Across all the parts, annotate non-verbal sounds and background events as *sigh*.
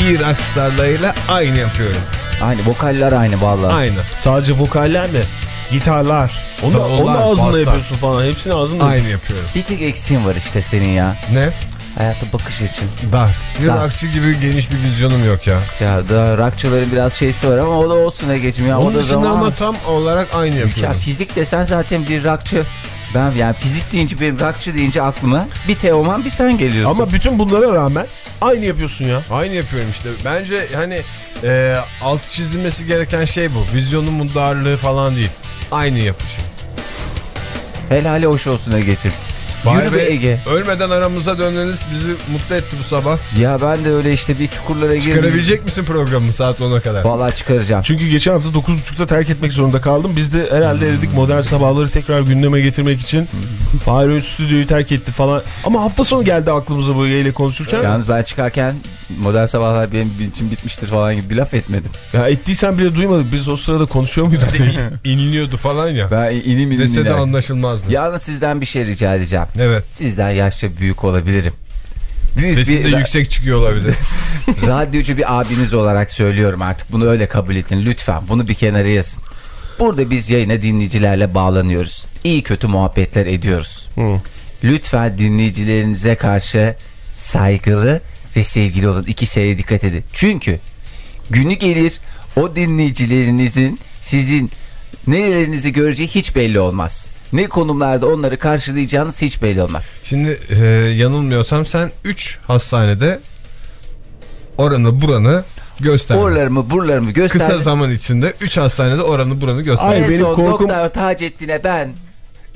iyi rockstarlarıyla aynı yapıyorum. Aynı vokaller aynı vallahi. Aynı. Sadece vokaller mi? Gitarlar. Onu, Davullar, onu ağzında baslar. yapıyorsun falan. Hepsini ağzında Aynı yapıyorsun. yapıyorum. Bir tek eksiğin var işte senin ya. Ne? Hayata bakış açın. Dar. Bir Dar. rockçı gibi geniş bir vizyonum yok ya. Ya da rockçıların biraz şeysi var ama o da olsun Ege'cim ya. o Onun da dışında zaman... ama tam olarak aynı Ya yapıyorum. fizik desen zaten bir rockçı. Ben yani fizik deyince benim rockçı deyince aklıma bir Teoman bir sen geliyorsun. Ama bütün bunlara rağmen aynı yapıyorsun ya. Aynı yapıyorum işte. Bence hani e, altı çizilmesi gereken şey bu. Vizyonumun darlığı falan değil. Aynı yapışım. Helali hoş olsun Ege'cim. Vay Yürü be, Ege. Ölmeden aramıza dönmeniz bizi mutlu etti bu sabah. Ya ben de öyle işte bir çukurlara girdim. Çıkarabilecek misin programı saat 10'a kadar? Vallahi çıkaracağım. Çünkü geçen hafta 9.30'da terk etmek zorunda kaldım. Biz de herhalde dedik modern sabahları tekrar gündeme getirmek için Fahir Öğüt stüdyoyu terk etti falan. Ama hafta sonu geldi aklımıza bu ile konuşurken. Yalnız ben çıkarken modern sabahlar benim için bitmiştir falan gibi bir laf etmedim. Ya ettiysen bile duymadık. Biz o sırada konuşuyor muyduk? *laughs* İniliyordu falan ya. Ben inim inim Dese de anlaşılmazdı. Yalnız sizden bir şey rica edeceğim. Evet. Sizden yaşça büyük olabilirim. Büyük Sesi de bir yüksek çıkıyor olabilir. *laughs* radyocu bir abiniz olarak söylüyorum artık. Bunu öyle kabul edin lütfen. Bunu bir kenara yazın. Burada biz yayına dinleyicilerle bağlanıyoruz. İyi kötü muhabbetler ediyoruz. Lütfen dinleyicilerinize karşı saygılı ve sevgili olun. İki şeye dikkat edin. Çünkü günü gelir o dinleyicilerinizin sizin nerelerinizi göreceği hiç belli olmaz. Ne konumlarda onları karşılayacağınız hiç belli olmaz. Şimdi e, yanılmıyorsam sen 3 hastanede oranı buranı gösterdin. Oralarımı buralarımı Kısa gösterdim. zaman içinde 3 hastanede oranı buranı gösterdin. Ay, en benim son korkum- Doktor Taceddin'e ben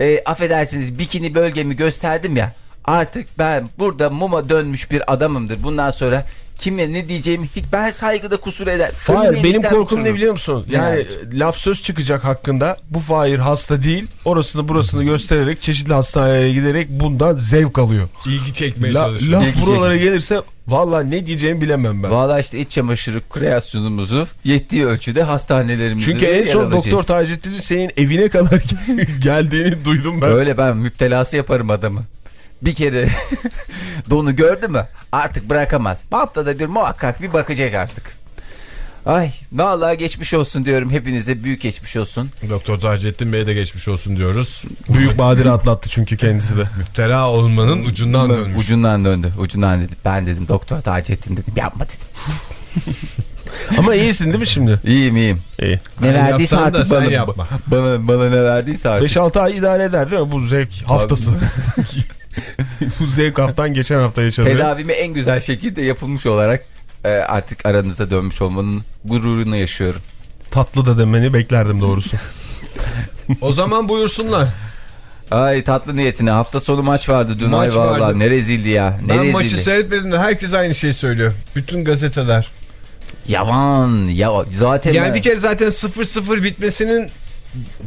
e, affedersiniz bikini bölgemi gösterdim ya. Artık ben burada muma dönmüş bir adamımdır. Bundan sonra kime ne diyeceğimi hiç ben saygıda kusur eder. Hayır benim korkum ne biliyor musun? Yani Yani. laf söz çıkacak hakkında bu Fahir hasta değil orasını burasını göstererek çeşitli hastanelere giderek bundan zevk alıyor. İlgi çekmeye La, çalışıyor. laf İlgi buralara gelirse valla ne diyeceğimi bilemem ben. Valla işte iç çamaşırı kreasyonumuzu yettiği ölçüde hastanelerimizde Çünkü en son. Doktor Taceddin'in senin evine kadar *laughs* geldiğini duydum ben. Öyle ben müptelası yaparım adamı. Bir kere *laughs* donu gördü mü artık bırakamaz. Haftada bir muhakkak bir bakacak artık. Ay vallahi geçmiş olsun diyorum hepinize büyük geçmiş olsun. Doktor Taceddin Bey'e de geçmiş olsun diyoruz. Büyük badire atlattı çünkü kendisi de. Müptela olmanın ucundan dönmüş. Ucundan döndü ucundan dedi. Ben dedim doktor Taceddin dedim yapma dedim. *laughs* Ama iyisin değil mi şimdi? İyiyim iyiyim. İyi. Ne Ben verdiyse artık bana, yapma. bana, bana ne verdiyse artık. 5-6 ay idare eder değil mi bu zevk haftası? *laughs* bu zevk haftan geçen hafta yaşadı. Tedavimi en güzel şekilde yapılmış olarak e, artık aranıza dönmüş olmanın gururunu yaşıyorum. Tatlı da demeni beklerdim doğrusu. *laughs* O zaman buyursunlar. Ay tatlı niyetine hafta sonu maç vardı dün Maç ay valla vardı. ne rezildi ya ne Ben rezildi. maçı seyretmedim de herkes aynı şeyi söylüyor. Bütün gazeteler. Yavan ya zaten Yani bir kere zaten 0-0 bitmesinin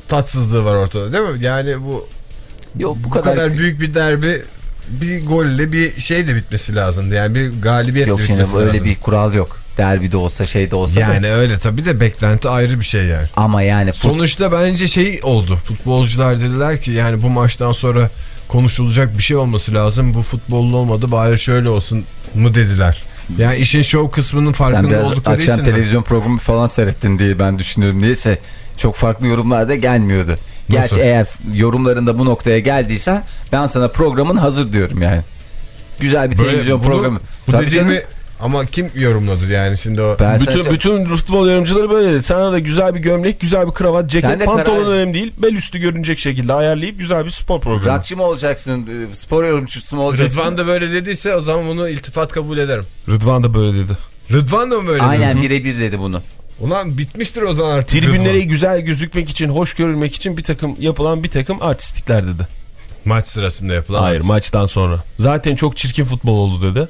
tatsızlığı var ortada değil mi? Yani bu Yok bu bu kadar, kadar büyük bir derbi bir golle bir şeyle bitmesi lazımdı. Yani bir galibiyetle yok şimdi bitmesi öyle lazım. bir kural yok. Derbi de olsa şey de olsa da. Yani öyle tabii de beklenti ayrı bir şey yani. Ama yani Sonuçta bence şey oldu. Futbolcular dediler ki yani bu maçtan sonra konuşulacak bir şey olması lazım. Bu futbollu olmadı bari şöyle olsun mu dediler. Yani işin şov kısmının farkında oldukları akşam için mi? televizyon programı falan seyrettin diye ben düşünüyorum. Niyeyse çok farklı yorumlar da gelmiyordu. Gerçi Nasıl? eğer yorumlarında bu noktaya geldiysen ben sana programın hazır diyorum yani. Güzel bir Böyle televizyon bunu- programı. Bu Tabii dediğimi canım. ama kim yorumladı yani şimdi o? Ben bütün bütün futbol yorumcuları böyle dedi. Sana da güzel bir gömlek, güzel bir kravat, ceket, pantolon karar- önemli değil. Bel üstü görünecek şekilde ayarlayıp güzel bir spor programı. Rockçı mı olacaksın, e, spor yorumcusu mu olacaksın? Rıdvan da böyle dediyse o zaman bunu iltifat kabul ederim. Rıdvan da böyle dedi. Rıdvan da mı böyle Aynen dedi? birebir dedi bunu. Ulan bitmiştir o zaman artık. Tribünlere güzel gözükmek için, hoş görülmek için bir takım yapılan bir takım artistikler dedi. Maç sırasında yapılan. Hayır maçtan sonra. Zaten çok çirkin futbol oldu dedi.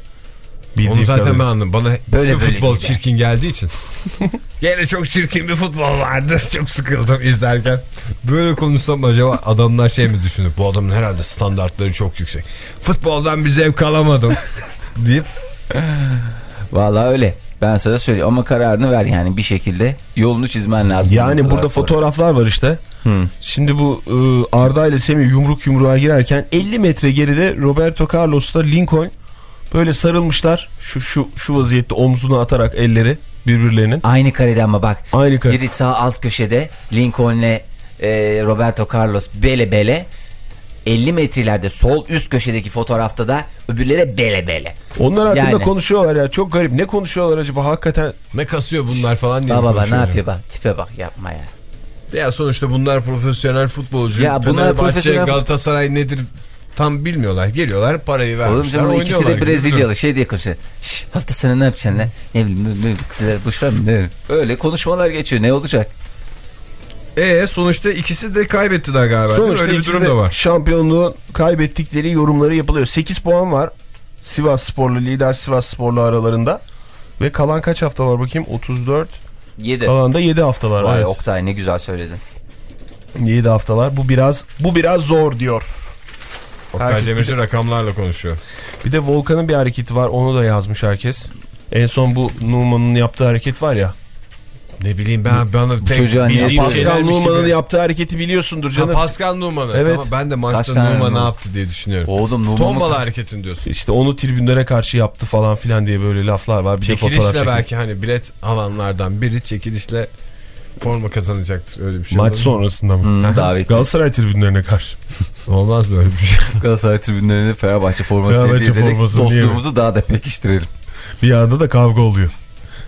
Bildiğim Onu zaten kadarıyla. ben anladım. Bana Böyle böyle böyle futbol değil çirkin geldiği için. *laughs* Gene çok çirkin bir futbol vardı. *laughs* Çok sıkıldım izlerken. Böyle konuşsam acaba adamlar şey mi düşünür? Bu adamın herhalde standartları çok yüksek. Futboldan bir zevk alamadım. *laughs* deyip Vallahi öyle. Ben sana söyleyeyim ama kararını ver yani bir şekilde yolunu çizmen lazım. Yani burada sonra. fotoğraflar var işte. Hı. Şimdi bu e, Arda ile Semih yumruk yumruğa girerken 50 metre geride Roberto Carlos'la Lincoln böyle sarılmışlar. Şu şu şu vaziyette omzuna atarak elleri birbirlerinin. Aynı kareden mi bak. Aynı kare. Biri sağ alt köşede Lincoln'le e, Roberto Carlos bele bele. 50 metrelerde sol üst köşedeki fotoğrafta da öbürlere bele bele. Onlar hakkında Yani. konuşuyorlar ya. Çok garip. Ne konuşuyorlar acaba? Hakikaten ne kasıyor bunlar falan diye Baba baba ne yapıyor bak tipe bak yapma ya. Ya sonuçta bunlar profesyonel futbolcu. Ya bunlar Fenerbahçe, profesyonel- Galatasaray nedir tam bilmiyorlar. Geliyorlar parayı Oğlum vermişler canım ikisi de Brezilyalı şey diye konuşuyor. Şş, hafta sonu ne yapacaksın lan? Ne bileyim ne, ne, kızlar boş ver mi? Ne? Öyle konuşmalar geçiyor ne olacak? E sonuçta ikisi de kaybettiler galiba. Sonuçta Öyle bir durum da var. şampiyonluğu kaybettikleri yorumları yapılıyor. 8 puan var Sivas Sporlu lider Sivas Sporlu aralarında. Ve kalan kaç hafta var bakayım? 34. 7. Kalan da 7 haftalar. Vay evet. Oktay ne güzel söyledin. 7 haftalar. Bu biraz bu biraz zor diyor. Oktay Demirci rakamlarla konuşuyor. Bir de Volkan'ın bir hareketi var. Onu da yazmış herkes. En son bu Numan'ın yaptığı hareket var ya. Ne bileyim ben bana tek çocuğa niye Pascal Numan'ın yaptığı hareketi biliyorsundur Ha, canım. Pascal Numan'ı. Evet. Tamam, ben de maçta Numan ne yaptı diye düşünüyorum. Oğlum Numan Tombala hareketini diyorsun. İşte onu tribünlere karşı yaptı falan filan diye böyle laflar var. Bir de Çekilişle çekildi. belki hani bilet alanlardan biri çekilişle forma kazanacaktır öyle bir şey. Maç sonrasında mı? Hmm, davetli. Galatasaray tribünlerine karşı. *laughs* Olmaz böyle bir şey. *laughs* Galatasaray tribünlerinde Fenerbahçe forması Fenerbahçe hediye ederek dostluğumuzu daha da pekiştirelim. Bir anda da kavga oluyor.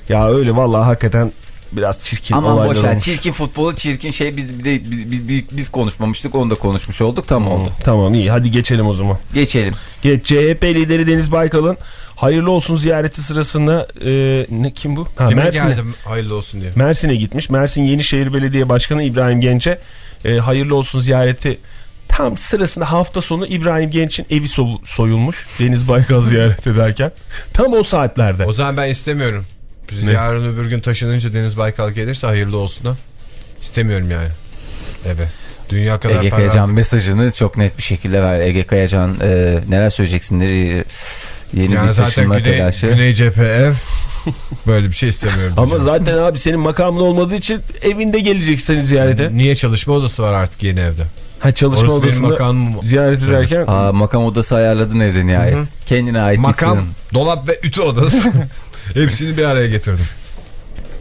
Ya öyle vallahi hakikaten biraz çirkin Aman olaylar boş ver olmuş. çirkin futbolu çirkin şey biz bir de biz, biz, biz- konuşmamıştık onu da konuşmuş olduk tam oldu. Tamam iyi hadi geçelim o zaman. Geçelim. Geç CHP lideri Deniz Baykal'ın hayırlı olsun ziyareti sırasında e, ne kim bu? Ha, Kime Mersin'e. geldim hayırlı olsun diye. Mersin'e gitmiş. Mersin Yenişehir Belediye Başkanı İbrahim Genç'e e, hayırlı olsun ziyareti tam sırasında hafta sonu İbrahim Genç'in evi so- soyulmuş. Deniz Baykal ziyaret ederken. Tam o saatlerde. O zaman ben istemiyorum. Biz Ne? yarın öbür gün taşınınca Deniz Baykal gelirse hayırlı olsun da. İstemiyorum yani. Evet. Dünya kadar Ege para Kayacan mesajını çok net bir şekilde ver. Ege Kayacan e, neler söyleyeceksindir? E, Yeni Yani bir zaten taşınma Güney, telaşı. Güney cephe ev. *laughs* Böyle bir şey istemiyorum. Ama zaten abi senin makamın olmadığı için evinde gelecek seni ziyarete. Niye çalışma odası var artık yeni evde? Ha çalışma Orası odasında makamım. ziyaret ederken Aa, makam odası ayarladın evde nihayet. Kendine ait Makam, dolap ve ütü odası. *laughs* Hepsini bir araya getirdim.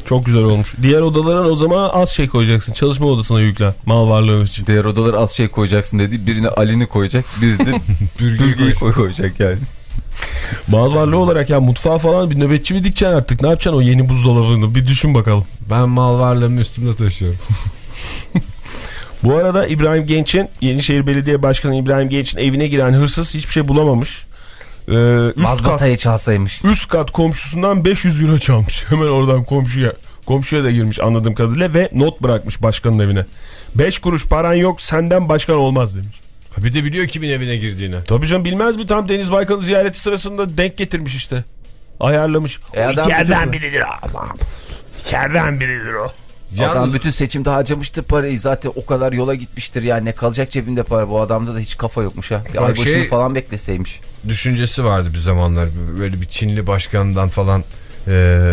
çok güzel olmuş. Diğer odalara o zaman az şey koyacaksın. Çalışma odasına yüklen. Mal varlığın için. Diğer odalara az şey koyacaksın dedi. Birine Ali'ni koyacak, biri de *laughs* Bürgeyi Bürge'yi koy koyacak yani. Mal varlığı olarak ya mutfağa falan bir nöbetçi mi dikeceksin artık? Ne yapacaksın o yeni buzdolabını? Bir düşün bakalım. Ben mal varlığımı üstümde taşıyorum. *laughs* Bu arada İbrahim Genç'in Yenişehir Belediye Başkanı İbrahim Genç'in evine giren hırsız hiçbir şey bulamamış. Ee, üst, kat, Mazbatayı çalsaymış. üst kat komşusundan 500 euro çalmış. *laughs* Hemen oradan komşuya komşuya da girmiş anladığım kadarıyla ve not bırakmış başkanın evine. 5 kuruş paran yok senden başkan olmaz demiş. Ha bir de biliyor kimin evine girdiğini. Tabii canım bilmez mi tam Deniz Baykal'ın ziyareti sırasında denk getirmiş işte. Ayarlamış. E O adam içeriden biridir Allah'ım. İçeriden biridir o. Adam Yalnız bütün seçimde harcamıştır parayı zaten o kadar yola gitmiştir yani ne kalacak cebinde para bu adamda da hiç kafa yokmuş ha. Bir ay şey- falan bekleseymiş. düşüncesi vardı bir zamanlar. Böyle bir Çinli başkandan falan eee,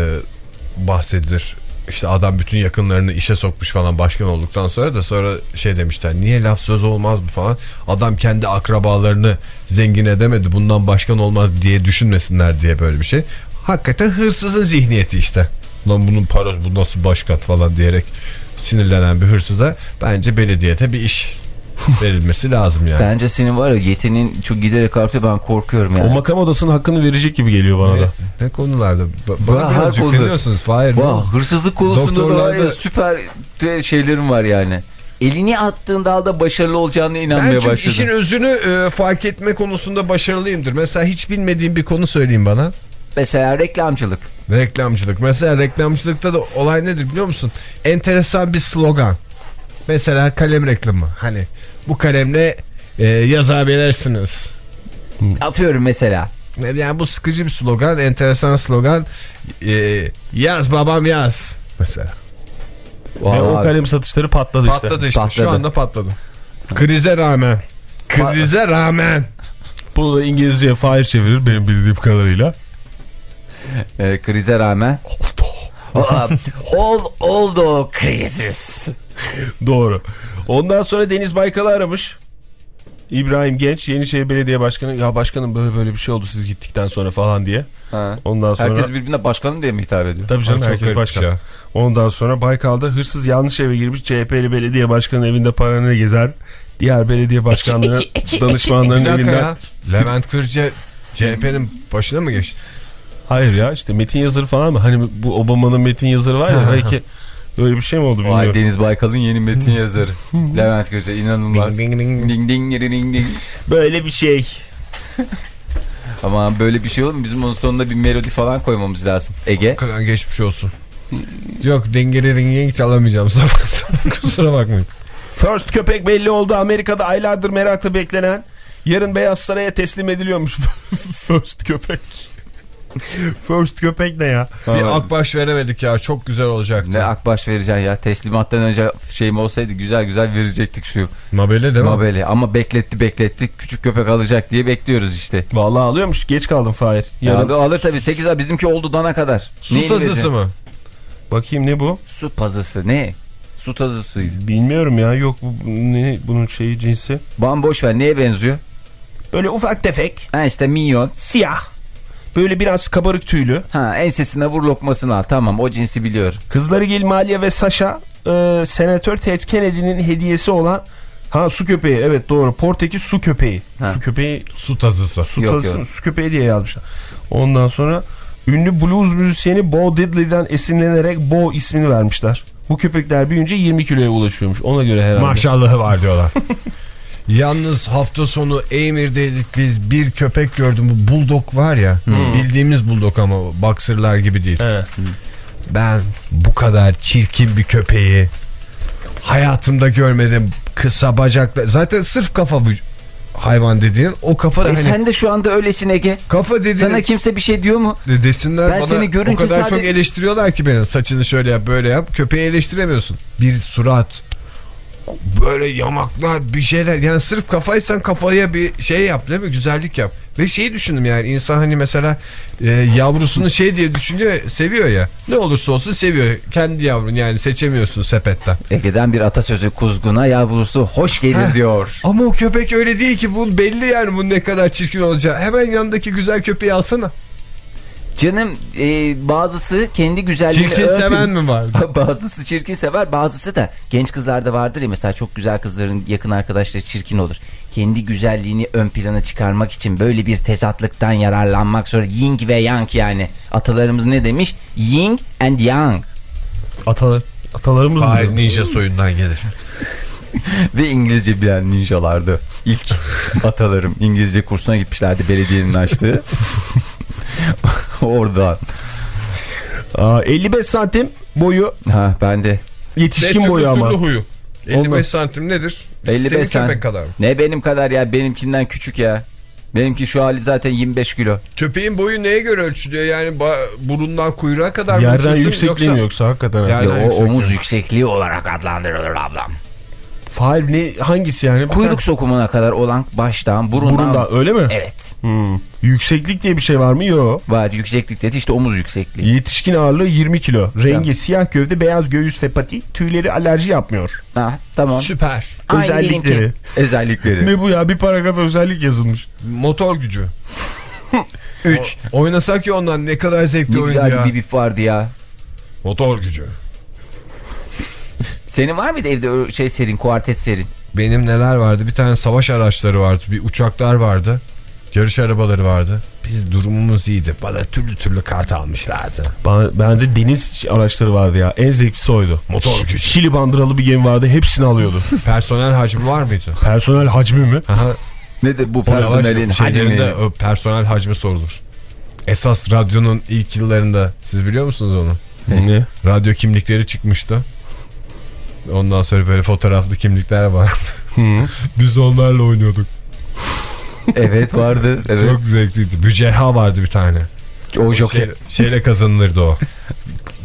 bahsedilir. İşte adam bütün yakınlarını işe sokmuş falan başkan olduktan sonra da sonra şey demişler niye laf söz olmaz mı falan. Adam kendi akrabalarını zengin edemedi bundan başkan olmaz diye düşünmesinler diye böyle bir şey. Hakikaten hırsızın zihniyeti işte. Lan bunun parası bu nasıl başkan falan diyerek sinirlenen bir hırsıza bence belediyede bir iş *laughs* verilmesi lazım yani. Bence senin var ya yeteneğin çok giderek artıyor ben korkuyorum O yani. makam odasının hakkını verecek gibi geliyor bana da. Ne, ne konularda? Ba- Ba- Bana her biraz yükleniyorsunuz. Ne Vah, oldu? hırsızlık konusunda da var ya Doktorlarda- süper şeylerim var yani. Elini attığın dalda başarılı olacağına Ben inanmaya çünkü başladım. işin özünü e, fark etme konusunda başarılıyımdır. Mesela hiç bilmediğim bir konu söyleyeyim bana. Mesela reklamcılık. Reklamcılık. Mesela reklamcılıkta da olay nedir biliyor musun? Enteresan bir slogan. Mesela kalem reklamı. Hani bu kalemle e, yazabilirsiniz. Atıyorum mesela. Yani bu sıkıcı bir slogan, enteresan slogan. E, yaz babam yaz. Mesela. Ve o kalem satışları patladı işte. Patladı işte. Patladı. Şu anda patladı. Krize rağmen. Krize rağmen. Bunu da İngilizceye Fahir çevirir benim bildiğim kadarıyla. Ee, krize rağmen. Aa, Ol, oldu krisis. Doğru. Ondan sonra Deniz Baykal'ı aramış. İbrahim Genç Yenişehir Belediye Başkanı ya başkanım böyle böyle bir şey oldu siz gittikten sonra falan diye. Ha. Ondan sonra Herkes birbirine başkanım diye mi hitap ediyor? tabii canım Ay, çok herkes başkan. ya. Ondan sonra Baykal'da hırsız yanlış eve girmiş CHP'li belediye başkanının evinde paranı gezer. Diğer belediye başkanlarına danışmanların Bir dakika evinden. ya. Levent Kırca CHP'nin başına mı geçti? Hayır ya işte Metin Yazır falan mı? Hani bu Obama'nın Metin Yazırı var ya belki öyle bir şey mi oldu Vay bilmiyorum. Deniz Baykal'ın yeni metin yazarı. *laughs* Levent Kırca inanılmaz. Ding ding ding. Ding ding ding ding ding. Böyle bir şey. *laughs* Ama böyle bir şey olur mu? Bizim onun sonunda bir melodi falan koymamız lazım. Ege. kadar geçmiş olsun. Yok dengeri ringi hiç alamayacağım sabah *laughs* sabah kusura bakmayın. First köpek belli oldu. Amerika'da aylardır merakla beklenen. Yarın Beyaz Saray'a teslim ediliyormuş. First köpek. *laughs* First köpek ne ya? Bir akbaş veremedik ya çok güzel olacaktı. Ne akbaş vereceksin ya. Teslimattan önce şeyim olsaydı güzel güzel verecektik şu Mabele değil mi? mabeli. Ama bekletti bekletti. Küçük köpek alacak diye bekliyoruz işte. Vallahi alıyormuş. Geç kaldım Fahir. Yarın Yarın... alır tabii 8 ay bizimki oldu dana kadar. Su Neyini tazısı vereceksin? mı? bakayım ne bu? Su pazısı ne? Su tazısıydı. Bilmiyorum ya. Yok bu, ne bunun şeyi cinsi. Bana boş ver neye benziyor? Böyle ufak tefek. Ha işte minyon. Siyah. Böyle biraz kabarık tüylü. Ha ensesine vur lokmasını al. Tamam o cinsi biliyorum. Kızları Gil Malia ve Sasha e, senatör Ted Kennedy'nin hediyesi olan ha su köpeği evet doğru Portekiz su köpeği. Ha. Su köpeği Su tazısı. su, Yok, tazısı- yok. su köpeği diye yazmışlar. Ondan sonra ünlü blues müzisyeni Bo Diddley'den esinlenerek Bo ismini vermişler. Bu köpekler büyüyünce 20 kiloya ulaşıyormuş. Ona göre herhalde. Maşallahı var diyorlar. *laughs* Yalnız hafta sonu Emir'deydik biz bir köpek gördüm. Bu bulldog var ya. Bildiğimiz bulldog ama boxerlar gibi değil. He. Ben bu kadar çirkin bir köpeği hayatımda görmedim. Kısa bacaklı. Zaten sırf kafa bu hayvan dediğin. O kafa da E hani sen de şu anda öylesin Ege. kafa dediğin Sana kimse bir şey diyor mu? de desinler Ben bana seni görünce o kadar sadece- çok eleştiriyorlar ki beni. Saçını şöyle yap böyle yap. Köpeği eleştiremiyorsun. Bir surat böyle yamaklar bir şeyler. Yani sırf kafaysan kafaya bir şey yap değil mi? Güzellik yap. Ve şeyi düşündüm yani insan hani mesela e, yavrusunu şey diye düşünüyor seviyor ya. Ne olursa olsun seviyor. Kendi yavrun yani seçemiyorsun sepetten. Ege'den bir atasözü kuzguna yavrusu hoş gelir Heh. diyor. ama o köpek öyle değil ki bu belli yani bunun ne kadar çirkin olacağı. Hemen yanındaki güzel köpeği alsana Canım e, bazısı kendi güzelliğini çirkin övmüyor. seven mi var *laughs* Bazısı çirkin sever bazısı da genç kızlarda vardır ya mesela çok güzel kızların yakın arkadaşları çirkin olur. Kendi güzelliğini ön plana çıkarmak için böyle bir tezatlıktan yararlanmak sonra yin ve yang yani. Atalarımız ne demiş? Yin and yang. Atalar, atalarımız mı? Hayır diyor? ninja soyundan gelir *laughs* Ve İngilizce bilen ninjalardı. İlk atalarım İngilizce kursuna gitmişlerdi belediyenin açtığı. *laughs* Oradan. Aa, 55 santim boyu Ha ben de. yetişkin boyu ama. huyu 55 Ondan. santim nedir 55 Senin santim. kadar mı? Ne benim kadar ya benimkinden küçük ya. Benimki şu hali zaten 25 kilo. Köpeğin boyu neye göre ölçülüyor? Yani burundan kuyruğa kadar mı Yerden yüksekliği mi yoksa hakikaten? Yani- Ya o yüksekliği? omuz yüksekliği olarak adlandırılır ablam. Fahir ne hangisi yani? Kuyruk sokumuna kadar olan baştan burundan. burundan öyle mi? Evet. Hmm. Yükseklik diye bir şey var mı? Yok. Var yükseklik dedi işte omuz yüksekliği. Yetişkin ağırlığı 20 kilo. Rengi Tamam. siyah gövde, beyaz göğüs ve pati. Tüyleri alerji yapmıyor. Ha, tamam. Süper. Aynı özellikleri. benimki. Özellikleri. Ne bu ya? Bir paragraf özellik yazılmış. Motor gücü. 3. Oynasak ya ondan ne kadar zevkli Ne oyun güzel ya. bir bip vardı ya. Motor gücü. Senin var mıydı evde şey serin, kuartet serin? Benim neler vardı? Bir tane savaş araçları vardı. Bir uçaklar vardı. Yarış arabaları vardı. Biz durumumuz iyiydi. Bana türlü türlü kart almışlardı. Bana, bende deniz araçları vardı ya. En zevklisi oydu. Motor gücü. Şili bandıralı bir gemi vardı. Hepsini alıyordu. *laughs* Personel hacmi var mıydı? Personel hacmi mi? Aha, Nedir bu personelin hacmi? o personel hacmi sorulur. Esas radyonun ilk yıllarında siz biliyor musunuz onu? Ne? Radyo kimlikleri çıkmıştı. Ondan sonra böyle fotoğraflı kimlikler vardı. *laughs* Biz onlarla oynuyorduk. Evet vardı. *laughs* Evet. Çok zevkliydi. Mücehha vardı bir tane. o jockey. Şey, şeyle kazanılırdı o.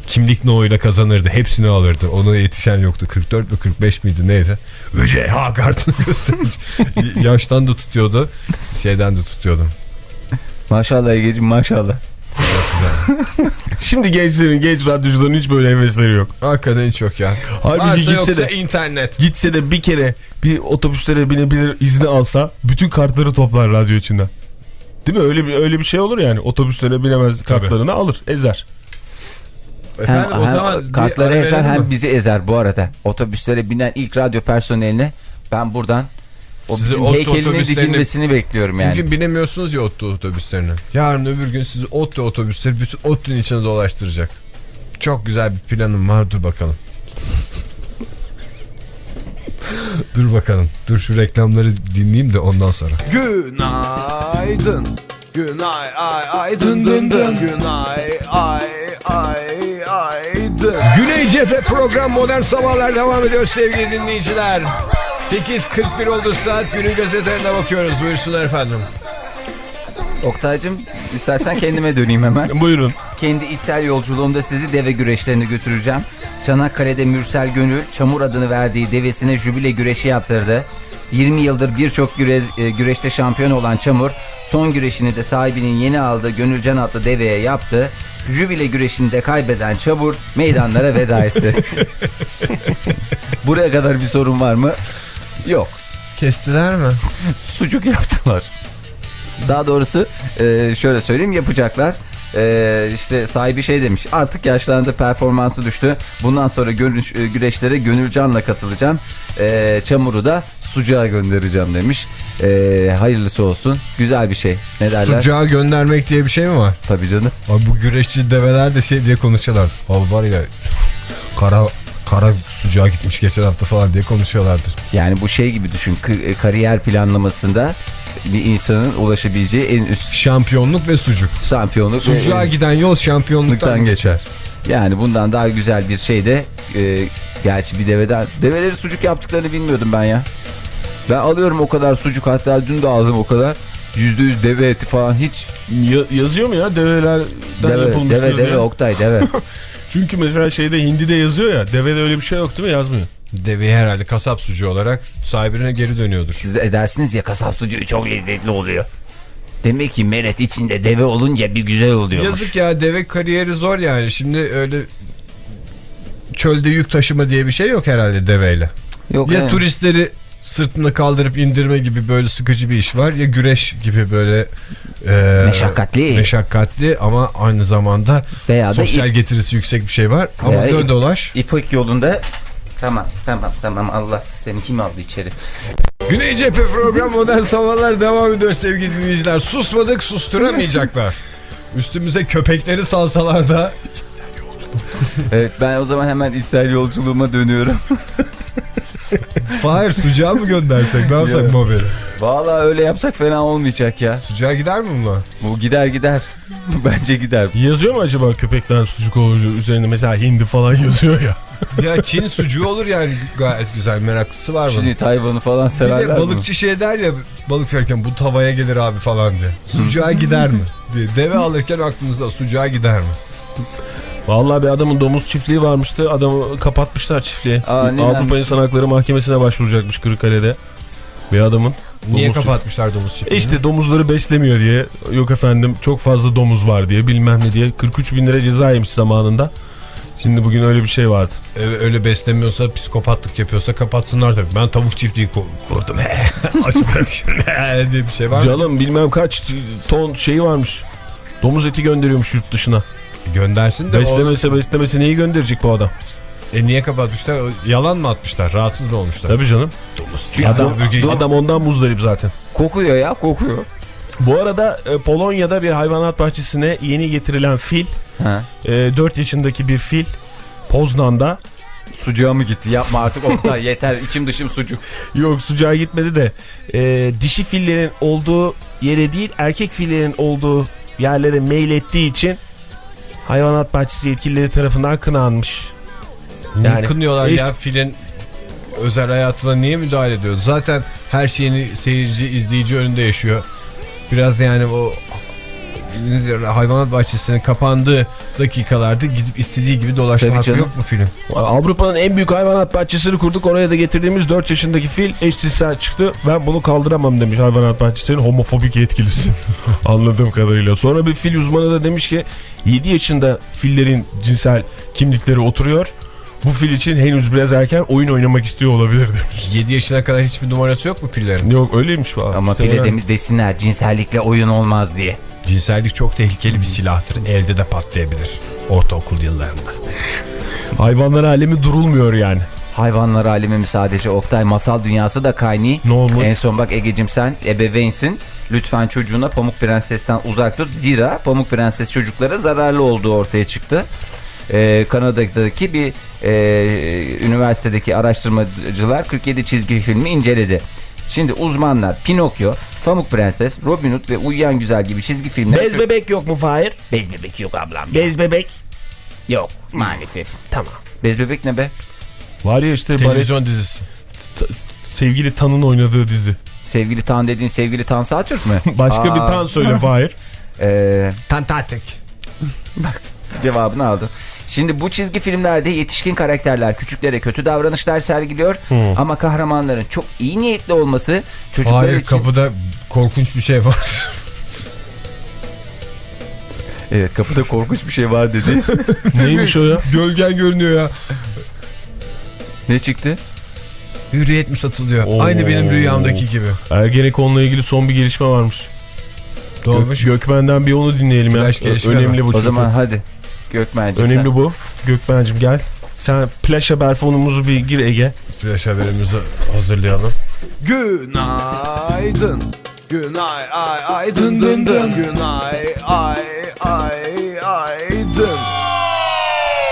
Kimlik no'yla kazanırdı. Hepsini alırdı. Ona yetişen yoktu. 44 mi 45 miydi neydi? Mücehha kartını *laughs* gösterici. Yaştan da tutuyordu. Şeyden de tutuyordu. Maşallah Ege'ciğim maşallah. *laughs* Şimdi gençlerin, genç radyocuların hiç böyle hevesleri yok. Hakikaten hiç yok ya. Halbuki Varsa gitse de- internet. Gitse de bir kere bir otobüslere binebilir izni alsa bütün kartları toplar radyo içinden. Değil mi? Öyle bir öyle bir şey olur yani. Otobüslere binemez kartlarını alır, ezer. Efendim hem, o hem zaman kartları ezer hem mi? bizi ezer bu arada. Otobüslere binen ilk radyo personeline ben buradan o Sizi bizim heykelinin dikilmesini bekliyorum yani. Bugün binemiyorsunuz ya ODTÜ otobüslerine. Yarın öbür gün sizi ODTÜ otobüsleri bütün ODTÜ'nün içine dolaştıracak. Çok güzel bir planım var dur bakalım. *laughs* dur bakalım. Dur şu reklamları dinleyeyim de ondan sonra. Günaydın. Günay ay ay dın dın dın. Günay ay ay ay dın. Güney Cephe program Modern Sabahlar devam ediyor sevgili dinleyiciler. 8.41 oldu saat günün gazetelerine bakıyoruz. Buyursunlar efendim. Oktay'cım istersen kendime döneyim hemen. *laughs* Buyurun. Kendi içsel yolculuğumda sizi deve güreşlerine götüreceğim. Çanakkale'de Mürsel Gönül çamur adını verdiği devesine jübile güreşi yaptırdı. 20 yıldır birçok güre, e, güreşte şampiyon olan Çamur son güreşini de sahibinin yeni aldığı Gönülcan adlı deveye yaptı. Jübile güreşinde kaybeden Çamur meydanlara veda etti. *laughs* Buraya kadar bir sorun var mı? Yok. Kestiler mi? *laughs* Sucuk yaptılar. Daha doğrusu e, şöyle söyleyeyim yapacaklar. E, işte sahibi şey demiş artık yaşlandı performansı düştü. Bundan sonra görüş, e, güreşlere gönülcanla katılacağım. E, çamuru da sucuğa göndereceğim demiş. E, hayırlısı olsun. Güzel bir şey. Ne derler? Sucuğa göndermek diye bir şey mi var? Tabii canım. Abi bu güreşçi develer de şey diye konuşuyorlar. Abi var ya kara kara sucuğa gitmiş geçen hafta falan diye konuşuyorlardır. Yani bu şey gibi düşün. E, kariyer planlamasında bir insanın ulaşabileceği en üst Şampiyonluk ve sucuk. şampiyonluk. ve- Sucuğa giden yol şampiyonluktan geçer. Yani bundan daha güzel bir şey de e, gerçi bir deveden develeri sucuk yaptıklarını bilmiyordum ben ya. Ben alıyorum o kadar sucuk hatta dün de aldım o kadar. %100 deve eti falan hiç. Ya- yazıyor mu ya develerden Deve, yapılmıştır deve, diye? deve Oktay deve. *laughs* Çünkü mesela şeyde hindide yazıyor ya devede öyle bir şey yok değil mi? Yazmıyor. Deveyi herhalde kasap sucuğu olarak sahibine geri dönüyordur. Siz de edersiniz ya kasap sucuğu çok lezzetli oluyor. Demek ki meret içinde deve olunca bir güzel oluyormuş. Yazık ya deve kariyeri zor yani. Şimdi öyle çölde yük taşıma diye bir şey yok herhalde deveyle. Yok, ya evet. turistleri sırtını kaldırıp indirme gibi böyle sıkıcı bir iş var ya güreş gibi böyle e, Meşakkatli. meşakkatli ama aynı zamanda Veya sosyal ip- getirisi yüksek bir şey var ama dön dolaş. İpek yolunda Tamam tamam tamam Allah seni kim aldı içeri? Güney Cephe program Modern Sabahlar devam ediyor sevgili dinleyiciler. Susmadık susturamayacaklar. *laughs* Üstümüze köpekleri salsalar da Evet ben o zaman hemen içsel yolculuğuma dönüyorum. *laughs* Hayır sucuğa mı göndersek ne yapsak bu haberi? Vallahi öyle yapsak fena olmayacak ya. Sucuğa gider mi bunlar? Bu gider gider. *laughs* Bence gider. Yazıyor mu acaba köpekten sucuk olucu üzerinde mesela hindi falan *laughs* yazıyor ya. Ya Çin sucuğu olur yani gayet güzel meraklısı var mı? Şimdi Tayvan'ı falan Bir severler de mi? balıkçı şey der ya balık verirken bu tavaya gelir abi falan diye. Sucuğa gider mi? diye. Deve alırken aklınızda sucuğa gider mi? Vallahi bir adamın domuz çiftliği varmıştı. Adamı kapatmışlar çiftliği. Aa, Avrupa? İnsan Hakları Mahkemesi'ne başvuracakmış Kırıkkale'de. Bir adamın. Niye domuz kapatmışlar domuz çiftliği. çiftliğini? E işte domuzları beslemiyor diye. Yok efendim çok fazla domuz var diye bilmem ne diye. 43 bin lira ceza yemiş zamanında. Şimdi bugün öyle bir şey vardı. Öyle, öyle beslemiyorsa psikopatlık yapıyorsa kapatsınlar tabii. Ben tavuk çiftliği kur- kurdum. *laughs* Açık diye bir şey var mı? Canım bilmem kaç ton şeyi varmış. Domuz eti gönderiyormuş yurt dışına. Göndersin de o, Beslemese beslemese neyi gönderecek bu adam? e, niye kapatmışlar? Yalan mı atmışlar? Rahatsız mı olmuşlar? Tabii canım. Çünkü Adam, do- adam ondan muzdarip zaten. kokuyor ya kokuyor. Bu arada e, Polonya'da bir hayvanat bahçesine yeni getirilen fil, Ha. e, 4 yaşındaki bir fil Poznan'da Sucuğa mı gitti? Yapma artık Oktay *laughs* yeter içim dışım sucuk. yok sucuğa gitmedi de e, dişi fillerin olduğu yere değil erkek fillerin olduğu yerlere mail ettiği için hayvanat bahçesi yetkilileri tarafından kınanmış. Yani kınıyorlar hiç- ya filin özel hayatına niye müdahale ediyor? Zaten her şeyini seyirci, izleyici önünde yaşıyor. Biraz da yani o ne hayvanat bahçesinin kapandığı dakikalarda gidip istediği gibi dolaşma hakkı yok mu film? Avrupa'nın en büyük hayvanat bahçesini kurduk. Oraya da getirdiğimiz 4 yaşındaki fil eşcinsel çıktı. Ben bunu kaldıramam demiş hayvanat bahçesinin homofobik yetkilisi. *laughs* Anladığım kadarıyla. Sonra bir fil uzmanı da demiş ki 7 yaşında fillerin cinsel kimlikleri oturuyor. Bu fil için henüz biraz erken oyun oynamak istiyor olabilir demiş. 7 yaşına kadar hiçbir numarası yok mu fillerin? Yok öyleymiş valla. Ama İşte file demiş desinler cinsellikle oyun olmaz diye. Cinsellik çok tehlikeli bir silahtır. Elde de patlayabilir. Ortaokul yıllarında. Hayvanlar alemi durulmuyor yani. Hayvanlar alemi mi sadece Oktay masal dünyası da kayni. Ne olmuş? En son bak Ege'cim sen ebeveynsin. Lütfen çocuğuna Pamuk Prenses'ten uzak tut. Zira Pamuk Prenses çocuklara zararlı olduğu ortaya çıktı. Ee, Kanada'daki bir e, üniversitedeki araştırmacılar 47 çizgi filmi inceledi. Şimdi uzmanlar Pinokyo, Pamuk Prenses, Robin Hood ve Uyuyan Güzel gibi çizgi filmler... Bez bebek yok mu Fahir? Bez bebek yok ablam. Bez bebek. Yok maalesef. Tamam. Bez bebek ne be? Var ya işte Televizyon dizisi. sevgili Tan'ın oynadığı dizi. Sevgili Tan dediğin sevgili Tan Sağtürk mü? Başka bir Aa, Tan söyle Fahir. *laughs* Ee, Tantatik. Bak cevabını aldım. Şimdi bu çizgi filmlerde yetişkin karakterler küçüklere kötü davranışlar sergiliyor. Ama kahramanların çok iyi niyetli olması çocuklar Hayır için... kapıda korkunç bir şey var. Evet kapıda korkunç bir şey var dedi. *laughs* Neymiş o ya? Gölgen görünüyor ya. ne çıktı? Hürriyet mi satılıyor? Oo. Aynı benim rüyamdaki gibi. Ergenekon'la ilgili son bir gelişme varmış. Doğmuş. Gök, Gökmen'den bir onu dinleyelim Flash ya. gelişme Önemli bu O çünkü. zaman hadi. Gökmen'cim Önemli sen. bu. Gökmen'cim gel. Sen flash haber fonumuzu bir gir Ege. Flash haberimizi hazırlayalım. Günaydın. Günay ay ay dın dın dın. Günay ay ay ay dın.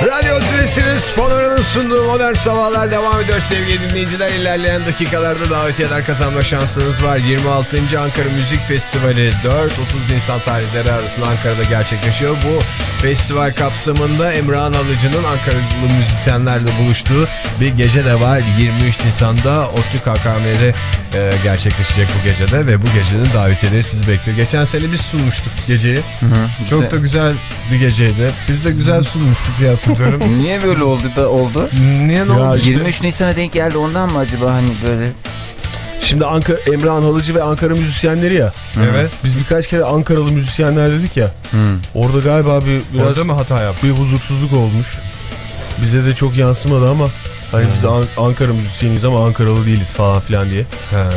Radyo Tülesi'nin Panora'nın sunduğu modern sabahlar devam ediyor sevgili dinleyiciler. İlerleyen dakikalarda davetiyeler kazanma şansınız var. 26. Ankara Müzik Festivali 4-30 Nisan tarihleri arasında Ankara'da gerçekleşiyor. Bu festival kapsamında Emrah'ın Alıcı'nın Ankaralı müzisyenlerle buluştuğu bir gece de var. 23 Nisan'da ODTÜ KKM'de e, gerçekleşecek bu gecede ve bu gecenin davetiyeleri sizi bekliyor. Geçen sene biz sunmuştuk geceyi. Çok da güzel bir geceydi. Biz de güzel sunmuştuk diye hatırlıyorum. *laughs* Niye böyle oldu da oldu? Niye ne Ya oldu? işte- 23 Nisan'a denk geldi ondan mı acaba hani böyle? Şimdi Ankara, Emrah'ın Halıcı ve Ankara müzisyenleri ya. Evet. Biz birkaç kere Ankaralı müzisyenler dedik ya. Orada galiba bir biraz Orada mı hata yaptı? bir huzursuzluk olmuş. Bize de çok yansımadı ama hani biz An- Ankara müzisyeniyiz ama Ankaralı değiliz falan filan diye.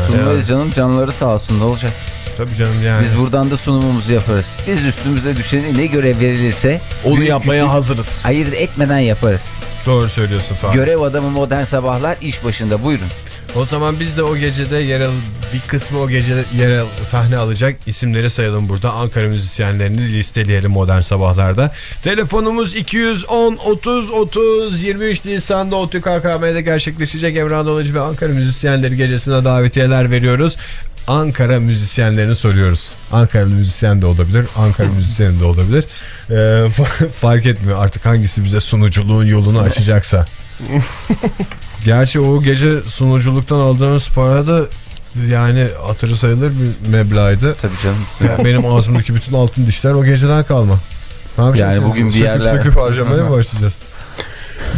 Sunmayız canım canları sağ olsun ne olacak? Tabii canım yani. Biz buradan da sunumumuzu yaparız. Biz üstümüze düşeni ne görev verilirse Onu büyük yapmaya küçük hazırız. ayırt etmeden yaparız. Doğru söylüyorsun falan. Görev adamı modern sabahlar iş başında buyurun. o zaman biz de o gecede yer al bir kısmı o gece yer al sahne alacak isimleri sayalım burada. Ankara müzisyenlerini listeleyelim modern sabahlarda. Telefonumuz 210 30 30 23 Nisan'da OTÜ KKM'de gerçekleşecek Emrah Dalıcı ve Ankara müzisyenleri gecesine davetiyeler veriyoruz. Ankara müzisyenlerini soruyoruz. Ankaralı müzisyen de olabilir, Ankara *laughs* müzisyeni de olabilir. Ee, fa- *laughs* fark etmiyor artık hangisi bize sunuculuğun yolunu açacaksa. *laughs* Gerçi o gece sunuculuktan aldığımız para da yani hatırı sayılır bir meblağdı. Tabii canım. Yani benim ağzımdaki bütün altın dişler o geceden kalma. Ne Yani bugün bir söküp, yerler- Söküp harcamaya mı başlayacağız?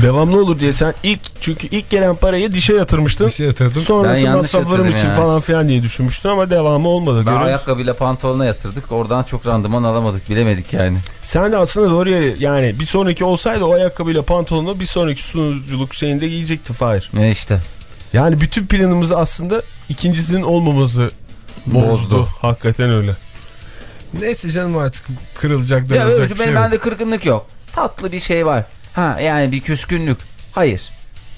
Devamlı olur diye sen ilk çünkü ilk gelen parayı dişe yatırmıştın. Bir şey yatırdım. Ben Sonrası masraflarım için ya. falan filan diye düşünmüştün ama devamı olmadı. Ben ayakkabıyla pantolona yatırdık. Oradan çok randıman alamadık. Bilemedik yani. Sen de aslında doğru yere yani bir sonraki olsaydı o ayakkabıyla pantolonu bir sonraki sunuculuk şeyinde giyecektin Fahir. Ne işte. Yani bütün planımızı aslında ikincisinin olmaması bozdu. Bozdu. Hakikaten öyle. Neyse canım artık kırılacak Ya dönecek öyle şey benim yok. bende kırgınlık yok. Tatlı bir şey var. Ha yani bir küskünlük. Hayır.